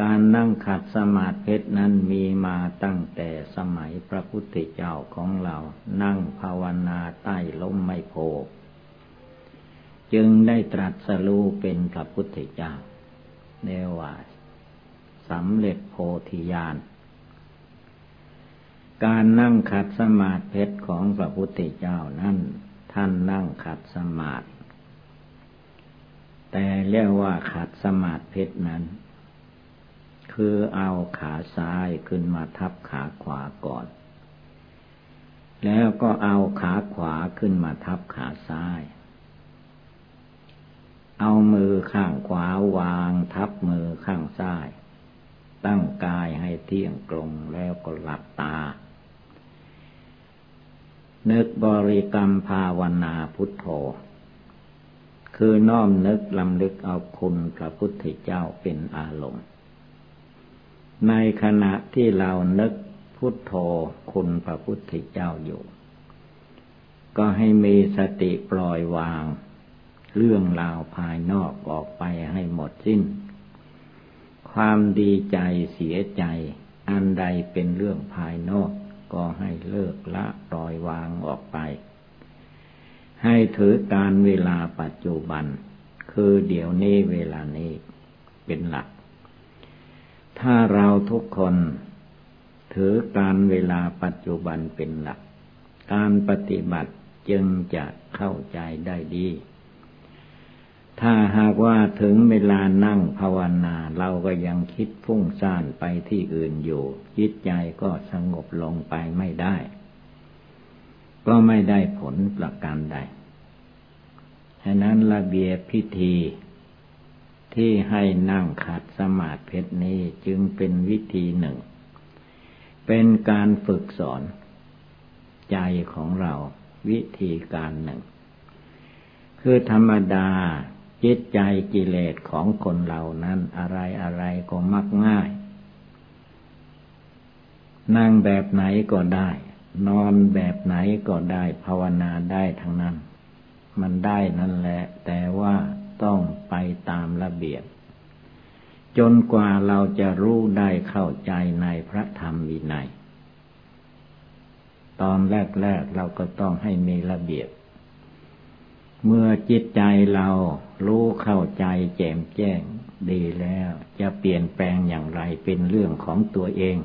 การนั่งขัดสมาธิเพชรนั้นมีมาตั้งแต่สมัยพระพุทธเจ้าของเรา นั่งภาวนาใต้ล้มไมโพจึงได้ตรัสรู้เป็นพระพุทธเจ้าเนวาสำเร็จโพธิญาณ การนั่งขัดสมาธิเพชรของพระพุทธเจ้านั้นท่านนั่งขัดสมาธิแต่เรียกว่าขัดสมาธิเพชรนั้น คือเอาขาซ้ายขึ้นมาทับขาขวาก่อน แล้วก็เอาขาขวาขึ้นมาทับขาซ้าย เอามือข้างขวาวางทับมือข้างซ้ายตั้งกายให้เที่ยงตรงแล้วก็หลับตา นึกบริกรรมภาวนาพุทโธ คือน้อมนึกลำลึกเอาคุณพระพุทธเจ้าเป็นอารมณ์ ในขณะที่เรานึกพุทโธคุณพระพุทธเจ้าอยู่ ก็ให้มีสติปล่อยวาง เรื่องราวภายนอกออกไปให้หมดสิ้น ความดีใจเสียใจ อันใดเป็นเรื่องภายนอก ก็ให้เลิกละปล่อยวางออกไป ให้ถือการเวลาปัจจุบัน คือเดี๋ยวนี้เวลานี้เป็นหลัก ถ้าเราทุกคนถือการเวลาปัจจุบันเป็นหลัก การปฏิบัติจึงจะเข้าใจได้ดี ถ้าหากว่าถึงเวลานั่งภาวนา เราก็ยังคิดฟุ้งซ่านไปที่อื่นอยู่ จิตใจก็สงบลงไปไม่ได้ ก็ไม่ได้ผลประการใดฉะนั้นระเบียบพิธี ที่ให้นั่งขัดสมาธินี้จึงเป็นวิธีหนึ่ง เป็นการฝึกสอน ใจของเราวิธีการหนึ่ง คือธรรมดา จิตใจกิเลสของคนเรานั้นอะไรอะไรก็มักง่าย นั่งแบบไหนก็ได้ นอนแบบไหนก็ได้ภาวนาได้ทั้งนั้น มันได้นั่นแหละ แต่ว่าต้องไปตามระเบียบ จนกว่าเราจะรู้ได้เข้าใจในพระธรรมวินัย ตอนแรก ๆ เราก็ต้องให้มีระเบียบ เมื่อจิตใจเรารู้เข้าใจแจ่มแจ้ง ดีแล้ว จะเปลี่ยนแปลงอย่างไรเป็นเรื่องของตัวเอง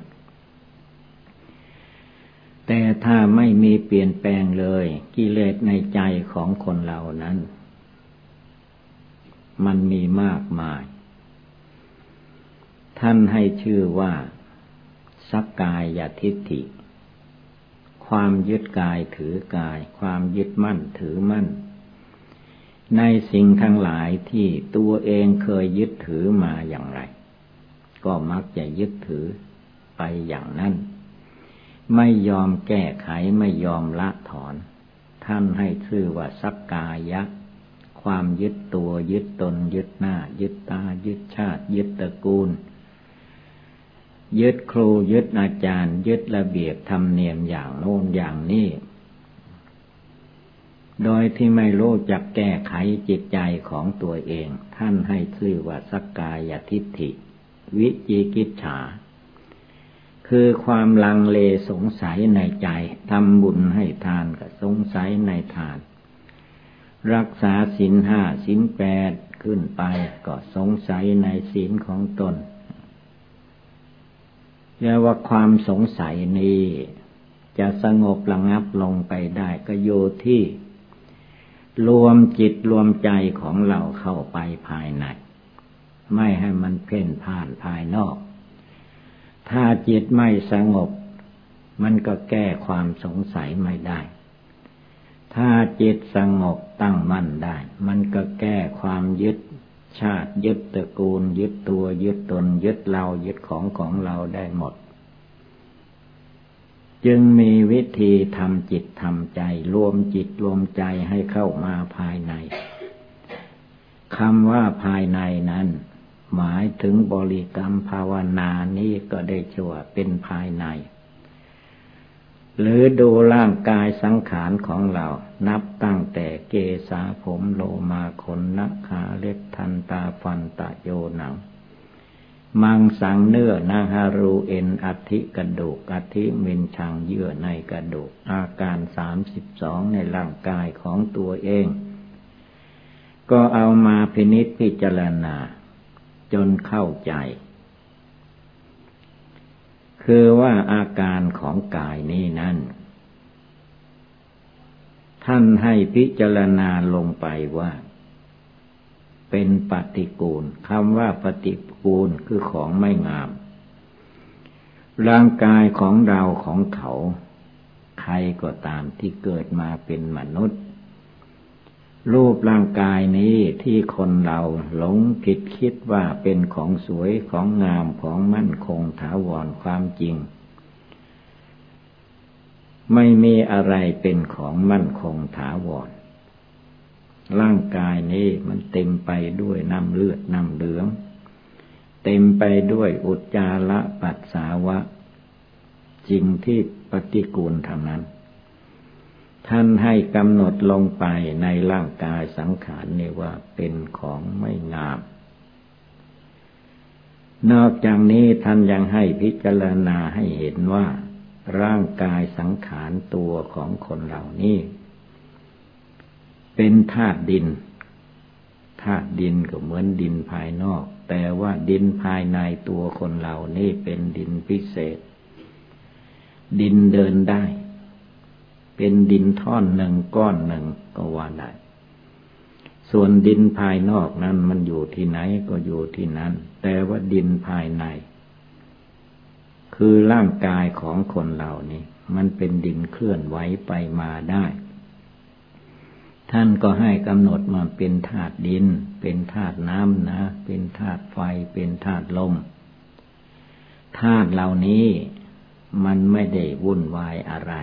แต่ถ้าไม่มีเปลี่ยนแปลงเลย กิเลสในใจของคนเรานั้น มันมีมากมาย ท่านให้ชื่อว่า สักกายยทิฏฐิ ความยึดกายถือกาย ความยึดมั่นถือมั่น ในสิ่งทั้งหลายที่ตัวเองเคยยึดถือมาอย่างไร ก็มักจะยึดถือไปอย่างนั้น ไม่ยอมแก้ไขไม่ยอมละถอน ท่านให้ชื่อว่าสักกายะ ความยึดตัวยึดตน ยึดหน้า ยึดตา ยึดชาติ ยึดตระกูล ยึดครูยึดอาจารย์ ยึดระเบียบธรรมเนียมอย่างโน้นอย่างนี้ โดยที่ไม่รู้จักแก้ไขจิตใจของตัวเอง ท่านให้ชื่อว่าสักกายทิฏฐิ วิจิกิจฉา คือความลังเลสงสัยในใจทำบุญให้ทานก็สงสัยในทาน รักษาศีลห้าศีลแปดขึ้นไปก็สงสัยในศีลของตนเรียกว่าความสงสัยนี้ จะสงบระงับลงไปได้ก็โยที่ รวมจิตรวมใจของเราเข้าไปภายใน ไม่ให้มันเพ่นผ่านภายนอก ถ้าจิตไม่สงบ มันก็แก้ความสงสัยไม่ได้ ถ้าจิตสงบตั้งมั่นได้ มันก็แก้ความยึดชาติยึดตระกูล ยึดตัวยึดตน ยึดเรายึดของของเราได้หมด จึงมีวิธีทำจิตทำใจ รวมจิตรวมใจให้เข้ามาภายในคำว่าภายในนั้น หมายถึงบริกรรมภาวนานี้ก็ได้ชั่วเป็นภายใน หรือดูร่างกายสังขารของเรา นับตั้งแต่เกสาผมโลมาขนนักขาเล็บทันตาฟันตะโยหนัง มังสังเนื้อนาฮารูเอ็นอธิกระดูกอธิมินชังเยื่อในกระดูก อาการสามสิบสองในร่างกายของตัวเอง ก็เอามาพินิจพิจารณา จนเข้าใจ คือว่าอาการของกายนี้นั้นท่านให้พิจารณาลงไปว่า เป็นปฏิกูลคำว่าปฏิ กูลคือของไม่งาม ร่างกายของเราของเขา ใครก็ตามที่เกิดมาเป็นมนุษย์ รูปร่างกายนี้ที่คนเราหลงผิดคิดว่าเป็นของสวยของงามของมั่นคงถาวรความจริง ไม่มีอะไรเป็นของมั่นคงถาวรร่างกายนี้มันเต็มไปด้วยน้ำเลือดน้ำเหลือง เต็มไปด้วยอุจจาระปัสสาวะจริงที่ปฏิกูลทางนั้น ท่านให้กำหนดลงไปในร่างกายสังขารนี่ว่าเป็นของไม่งาม นอกจากนี้ท่านยังให้พิจารณาให้เห็นว่า ร่างกายสังขารตัวของคนเหล่านี้ เป็นธาตุดิน ธาตุดินก็เหมือนดินภายนอก แต่ว่าดินภายในตัวคนเหล่านี้เป็นดินพิเศษ ดินเดินได้ เป็นดินท่อนหนึ่งก้อนหนึ่งก็ว่าได้ส่วนดินภายนอกนั้นมันอยู่ที่ไหนก็อยู่ที่นั้น แต่ว่าดินภายใน คือร่างกายของคนเหล่านี้ มันเป็นดินเคลื่อนไหวไปมาได้ ท่านก็ให้กำหนดมาเป็นธาตุดิน เป็นธาตุน้ำนะ เป็นธาตุไฟ เป็นธาตุลม ธาตุเหล่านี้มันไม่ได้วุ่นวายอะไร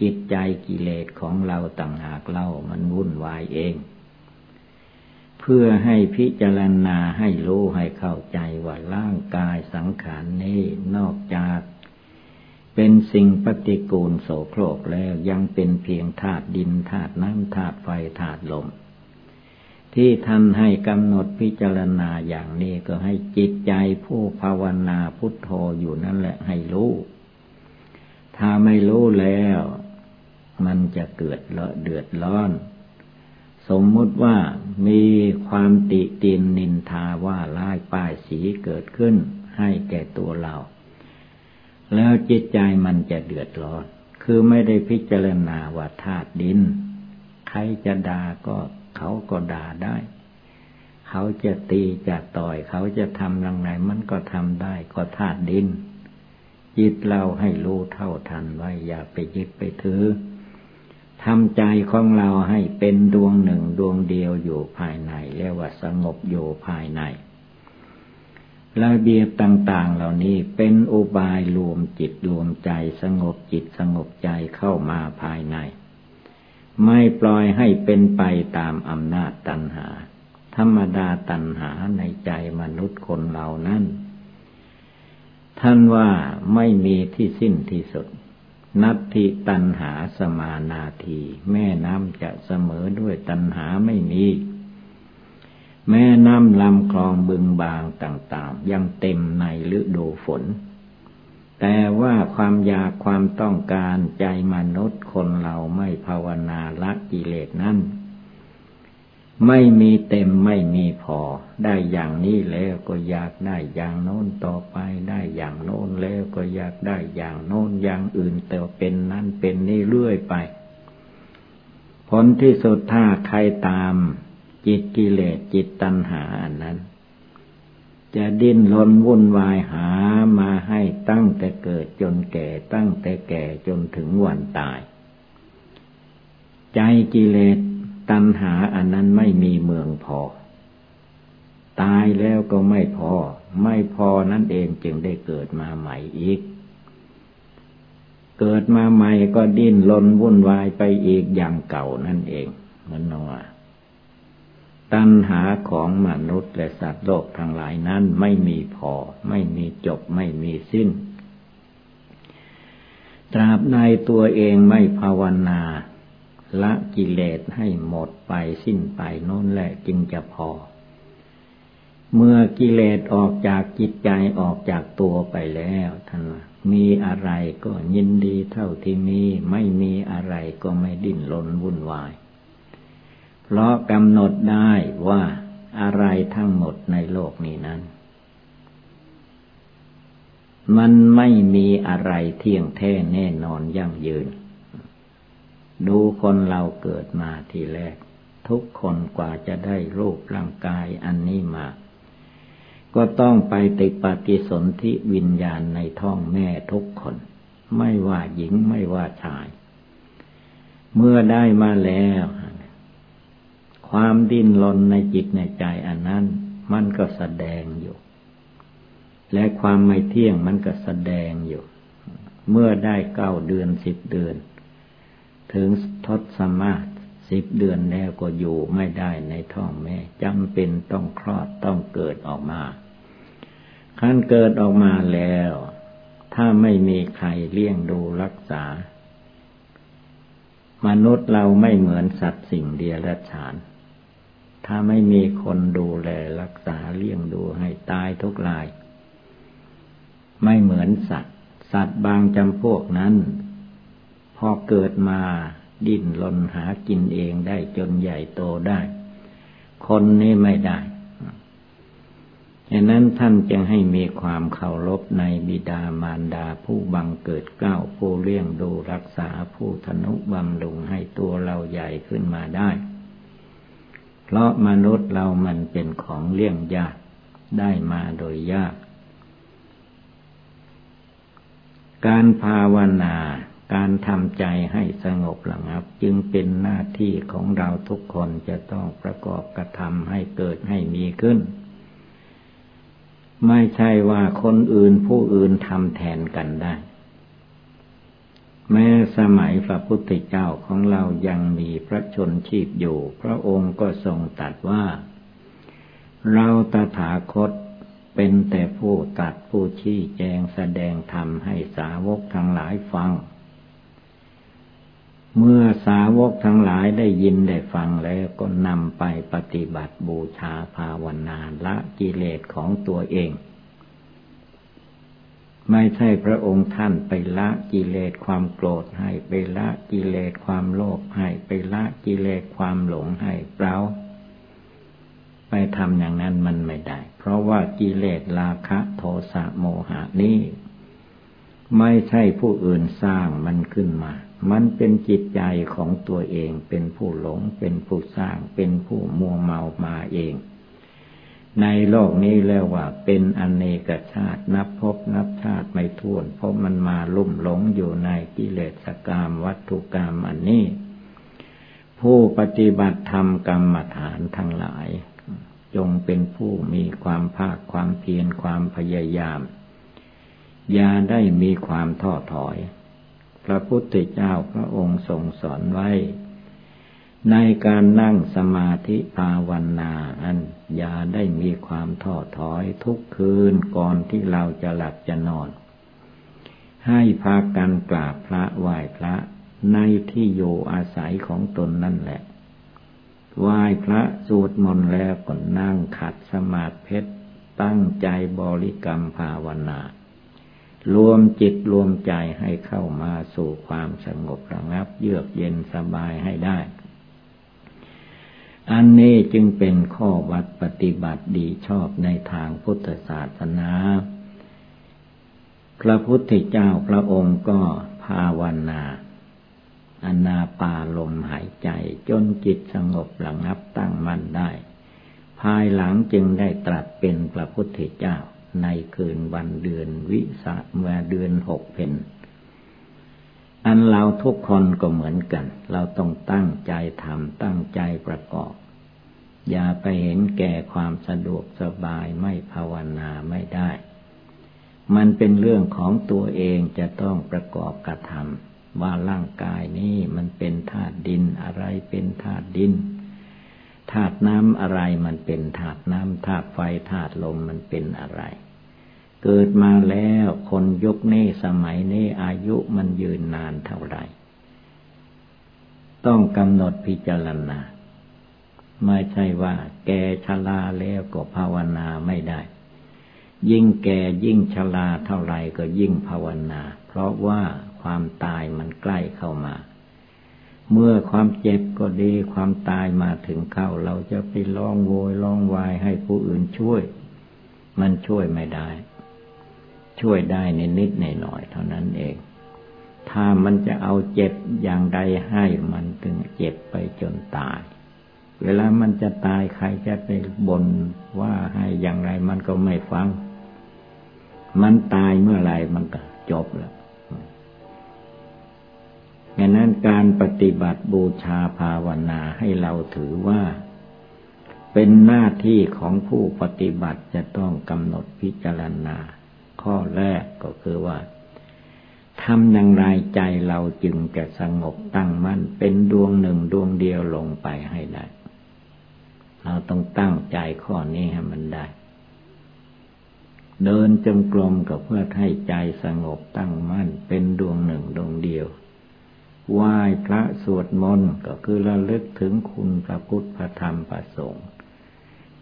จิตใจกิเลสของเราต่างหากเล่ามันวุ่นวายเอง เพื่อให้พิจารณาให้รู้ให้เข้าใจว่าร่างกายสังขารนี้นอกจาก เป็นสิ่งปฏิกูลโสโครกแล้วยังเป็นเพียงธาตุดินธาตุน้ำธาตุไฟธาตุลม ที่ท่านให้กำหนดพิจารณาอย่างนี้ก็ให้จิตใจผู้ภาวนาพุทโธอยู่นั่นแหละให้รู้ ถ้าไม่รู้แล้ว มันจะเกิดเลอะเดือดร้อน สมมุติว่ามีความติตินนินทาว่าร้ายป้ายสีเกิดขึ้นให้แก่ตัวเรา แล้วจิตใจมันจะเดือดร้อน คือไม่ได้พิจารณาว่าธาตุดิน ใครจะด่าก็เขาก็ด่าได้ เขาจะตีจะต่อย เขาจะทำยังไงมันก็ทำได้ก็ธาตุดิน จิตเราให้รู้เท่าทันไว้อย่าไปยึดไปถือทำใจของเราให้เป็นดวงหนึ่งดวงเดียวอยู่ภายในเรียกว่าสงบอยู่ภายใน ระเบียบต่าง ๆ เหล่านี้เป็นอุบายรวมจิตรวมใจสงบจิตสงบใจเข้ามาภายใน ไม่ปล่อยให้เป็นไปตามอำนาจตัณหา ธรรมดาตัณหาในใจมนุษย์คนเหล่านั้น ท่านว่าไม่มีที่สิ้นที่สุด นัตถิตัณหาสมานาที แม่น้ำจะเสมอด้วยตัณหาไม่มี แม่น้ำลำคลองบึงบางต่างๆ ยังเต็มในฤดูฝน แต่ว่าความอยากความต้องการใจมนุษย์คนเราไม่ภาวนาละกิเลสนั้นไม่มีเต็มไม่มีพอ ได้อย่างนี้แล้วก็อยากได้อย่างโน้นต่อไปได้อย่างโน้นแล้วก็อยากได้อย่างโน้นอย่างอื่นแต่เป็นนั้นเป็นนี่เรื่อยไป ผลที่สุดถ้าใครตาม จิตกิเลสจิตตัณหาอันนั้น จะดิ้นรนวุ่นวายหามาให้ตั้งแต่เกิดจนแก่ตั้งแต่แก่จนถึงวันตาย ใจกิเลสตัณหาอันนั้นไม่มีเมืองพอ ตายแล้วก็ไม่พอ ไม่พอนั่นเองจึงได้เกิดมาใหม่อีกเกิดมาใหม่ก็ดิ้นรนวุ่นวายไปอีกอย่างเก่านั่นเองมันนว่า ตัณหาของมนุษย์และสัตว์โลกทั้งหลายนั้นไม่มีพอ ไม่มีจบไม่มีสิ้น ตราบในตัวเองไม่ภาวนาละกิเลสให้หมดไปสิ้นไปโน้นแหละจึงจะพอ เมื่อกิเลสออกจากจิตใจออกจากตัวไปแล้วท่านมีอะไรก็ยินดีเท่าที่มี ไม่มีอะไรก็ไม่ดิ้นรนวุ่นวาย เพราะกำหนดได้ว่าอะไรทั้งหมดในโลกนี้นั้น มันไม่มีอะไรเที่ยงแท้แน่นอนยั่งยืน ดูคนเราเกิดมาทีแรก ทุกคนกว่าจะได้รูปร่างกายอันนี้มา ก็ต้องไปติปฏิสนธิวิญญาณในท้องแม่ทุกคน ไม่ว่าหญิงไม่ว่าชาย เมื่อได้มาแล้ว ความดิ้นรนในจิตในใจอันนั้น มันก็แสดงอยู่ และความไม่เที่ยงมันก็แสดงอยู่ เมื่อได้เก้าเดือนสิบเดือน ถึงทศมาสิบเดือนแล้วก็อยู่ไม่ได้ในท้องแม่จำเป็นต้องคลอดต้องเกิดออกมาขั้นเกิดออกมาแล้ว ถ้าไม่มีใครเลี้ยงดูรักษา มนุษย์เราไม่เหมือนสัตว์สิ่งเดียรฉาน ถ้าไม่มีคนดูแลรักษาเลี้ยงดูให้ตายทุกราย ไม่เหมือนสัตว์ สัตว์บางจำพวกนั้น พอเกิดมาดิ้นรนหากินเองได้จนใหญ่โตได้ คนนี้ไม่ได้ฉะนั้นท่านจึงให้มีความเคารพในบิดามารดาผู้บังเกิดเก้าผู้เลี้ยงดูรักษาผู้ธนุบำรุงให้ตัวเราใหญ่ขึ้นมาได้ เพราะมนุษย์เรามันเป็นของเลี่ยงยาก ได้มาโดยยาก การภาวนา การทำใจให้สงบระงับ จึงเป็นหน้าที่ของเราทุกคนจะต้องประกอบกระทำให้เกิดให้มีขึ้น ไม่ใช่ว่าคนอื่นผู้อื่นทำแทนกันได้ แม้สมัยพระพุทธเจ้าของเรายังมีพระชนชีพอยู่ พระองค์ก็ทรงตัดว่า เราตถาคตเป็นแต่ผู้ตัดผู้ชี้แจงแสดงธรรมให้สาวกทั้งหลายฟัง เมื่อสาวกทั้งหลายได้ยินได้ฟังแล้วก็นำไปปฏิบัติบูชาภาวนาละกิเลสของตัวเอง ไม่ใช่พระองค์ท่านไปละกิเลสความโกรธให้ไปละกิเลสความโลภให้ไปละกิเลสความหลงให้เปล่าไปทำอย่างนั้นมันไม่ได้ เพราะว่ากิเลสราคะโทสะโมหะนี้ไม่ใช่ผู้อื่นสร้างมันขึ้นมา มันเป็นจิตใจของตัวเอง เป็นผู้หลง เป็นผู้สร้าง เป็นผู้มัวเมามาเอง ในโลกนี้เรียกว่า เป็นอเนกชาติ นับพบนับชาติไม่ท้วน เพราะมันมาลุ่มหลงอยู่ในกิเลสกรรมวัตถุกรรมอันนี้ ผู้ปฏิบัติธรรมกรรมฐานทั้งหลาย จงเป็นผู้มีความภาคความเพียรความพยายาม อย่าได้มีความท้อถอย พระพุทธเจ้าพระองค์ทรงสอนไว้ ในการนั่งสมาธิภาวนาอันอย่าได้มีความท้อถอยทุกคืนก่อนที่เราจะหลับจะนอน ให้พากันกราบพระไหว้พระในที่อยู่อาศัยของตนนั่นแหละ ไหว้พระสวดมนต์แล้วก็นั่งขัดสมาธิตั้งใจบริกรรมภาวนา รวมจิตรวมใจให้เข้ามาสู่ความสงบระงับ เยือกเย็นสบายให้ได้ อันนี้จึงเป็นข้อวัดปฏิบัติดีชอบในทางพุทธศาสนา พระพุทธเจ้าพระองค์ก็ภาวนาอนาปาลมหายใจจนจิตสงบระงับตั้งมั่นได้ ภายหลังจึงได้ตรัสเป็นพระพุทธเจ้าในคืนวันเดือนวิสาเมื่อเดือนหกเพน อันเราทุกคนก็เหมือนกัน เราต้องตั้งใจทำตั้งใจประกอบ อย่าไปเห็นแก่ความสะดวกสบายไม่ภาวนาไม่ได้ มันเป็นเรื่องของตัวเองจะต้องประกอบกระทำว่าร่างกายนี้มันเป็นธาตุดินอะไรเป็นธาตุดินธาตุน้ำอะไรมันเป็นธาตุน้ำธาตุไฟธาตุลมมันเป็นอะไร เกิดมาแล้วคนยุคนี้สมัยนี้อายุมันยืนนานเท่าไหร่ ต้องกำหนดพิจารณา ไม่ใช่ว่า แกชราแล้วก็ภาวนาไม่ได้ ยิ่งแก่ยิ่งชราเท่าไหร่ก็ยิ่งภาวนา เพราะว่าความตายมันใกล้เข้ามา เมื่อความเจ็บก็ดีความตายมาถึงเข้า เราจะไปร้องโวยร้องวายให้ผู้อื่นช่วย มันช่วยไม่ได้ ช่วยได้ในนิดในหน่อยเท่านั้นเอง ถ้ามันจะเอาเจ็บอย่างใดให้มันถึงเจ็บไปจนตาย เวลามันจะตายใครจะไปบ่นว่าให้อย่างไรมันก็ไม่ฟัง มันตายเมื่อไรมันก็จบแล้วดังนั้นการปฏิบัติบูชาภาวนาให้เราถือว่า เป็นหน้าที่ของผู้ปฏิบัติจะต้องกำหนดพิจารณา ข้อแรกก็คือว่าทำอย่างไรใจเราจึงจะสงบตั้งมั่นเป็นดวงหนึ่งดวงเดียวลงไปให้ได้ เราต้องตั้งใจข้อนี้ให้มันได้ เดินจงกรมกับเพื่อให้ใจสงบตั้งมั่นเป็นดวงหนึ่งดวงเดียวไหว้พระสวดมนต์ก็คือระลึกถึงคุณพระพุทธพระธรรมพระสงฆ์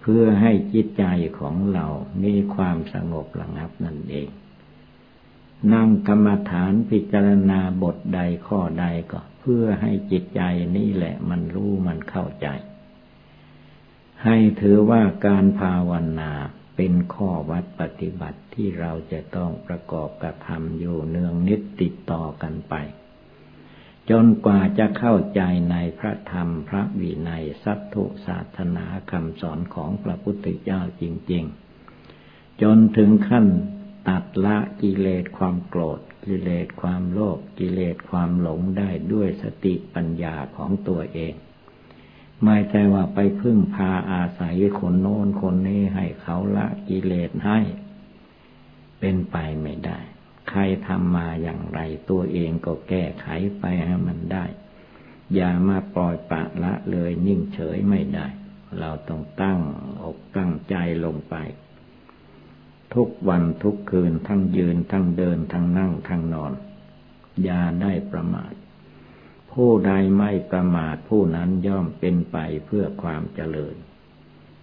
เพื่อให้จิตใจของเรามีความสงบระงับนั่นเอง นั่งกรรมฐานพิจารณาบทใดข้อใดก็เพื่อให้จิตใจนี่แหละมันรู้มันเข้าใจ ให้ถือว่าการภาวนาเป็นข้อวัดปฏิบัติที่เราจะต้องประกอบกระทำอยู่เนืองนิดติดต่อกันไป จนกว่าจะเข้าใจในพระธรรมพระวินัยสัตถุศาสนาคำสอนของพระพุทธเจ้าจริง ๆ จนถึงขั้นตัดละกิเลสความโกรธ กิเลสความโลภกิเลสความหลงได้ด้วยสติปัญญาของตัวเอง ไม่ใช่ว่าไปพึ่งพาอาศัยคนโน้นคนนี้ให้เขาละกิเลสให้ เป็นไปไม่ได้ ใครทำมาอย่างไร ตัวเองก็แก้ไขไปให้มันได้ อย่ามาปล่อยปะละเลยนิ่งเฉยไม่ได้ เราต้องตั้งอกตั้งใจลงไป ทุกวันทุกคืนทั้งยืนทั้งเดินทั้งนั่งทั้งนอน อย่าได้ประมาท ผู้ใดไม่ประมาทผู้นั้นย่อมเป็นไปเพื่อความเจริญ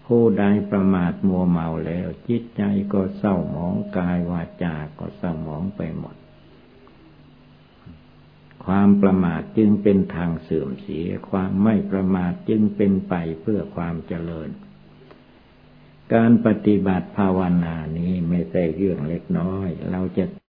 ผู้ใดประมาทมัวเมาแล้ว จิตใจก็เศร้าหมองกายวาจาก็เศร้าหมองไปหมด ความประมาทจึงเป็นทางเสื่อมเสีย ความไม่ประมาทจึงเป็นไปเพื่อความเจริญ การปฏิบัติภาวนานี้ไม่ใช่เรื่องเล็กน้อย เราจะ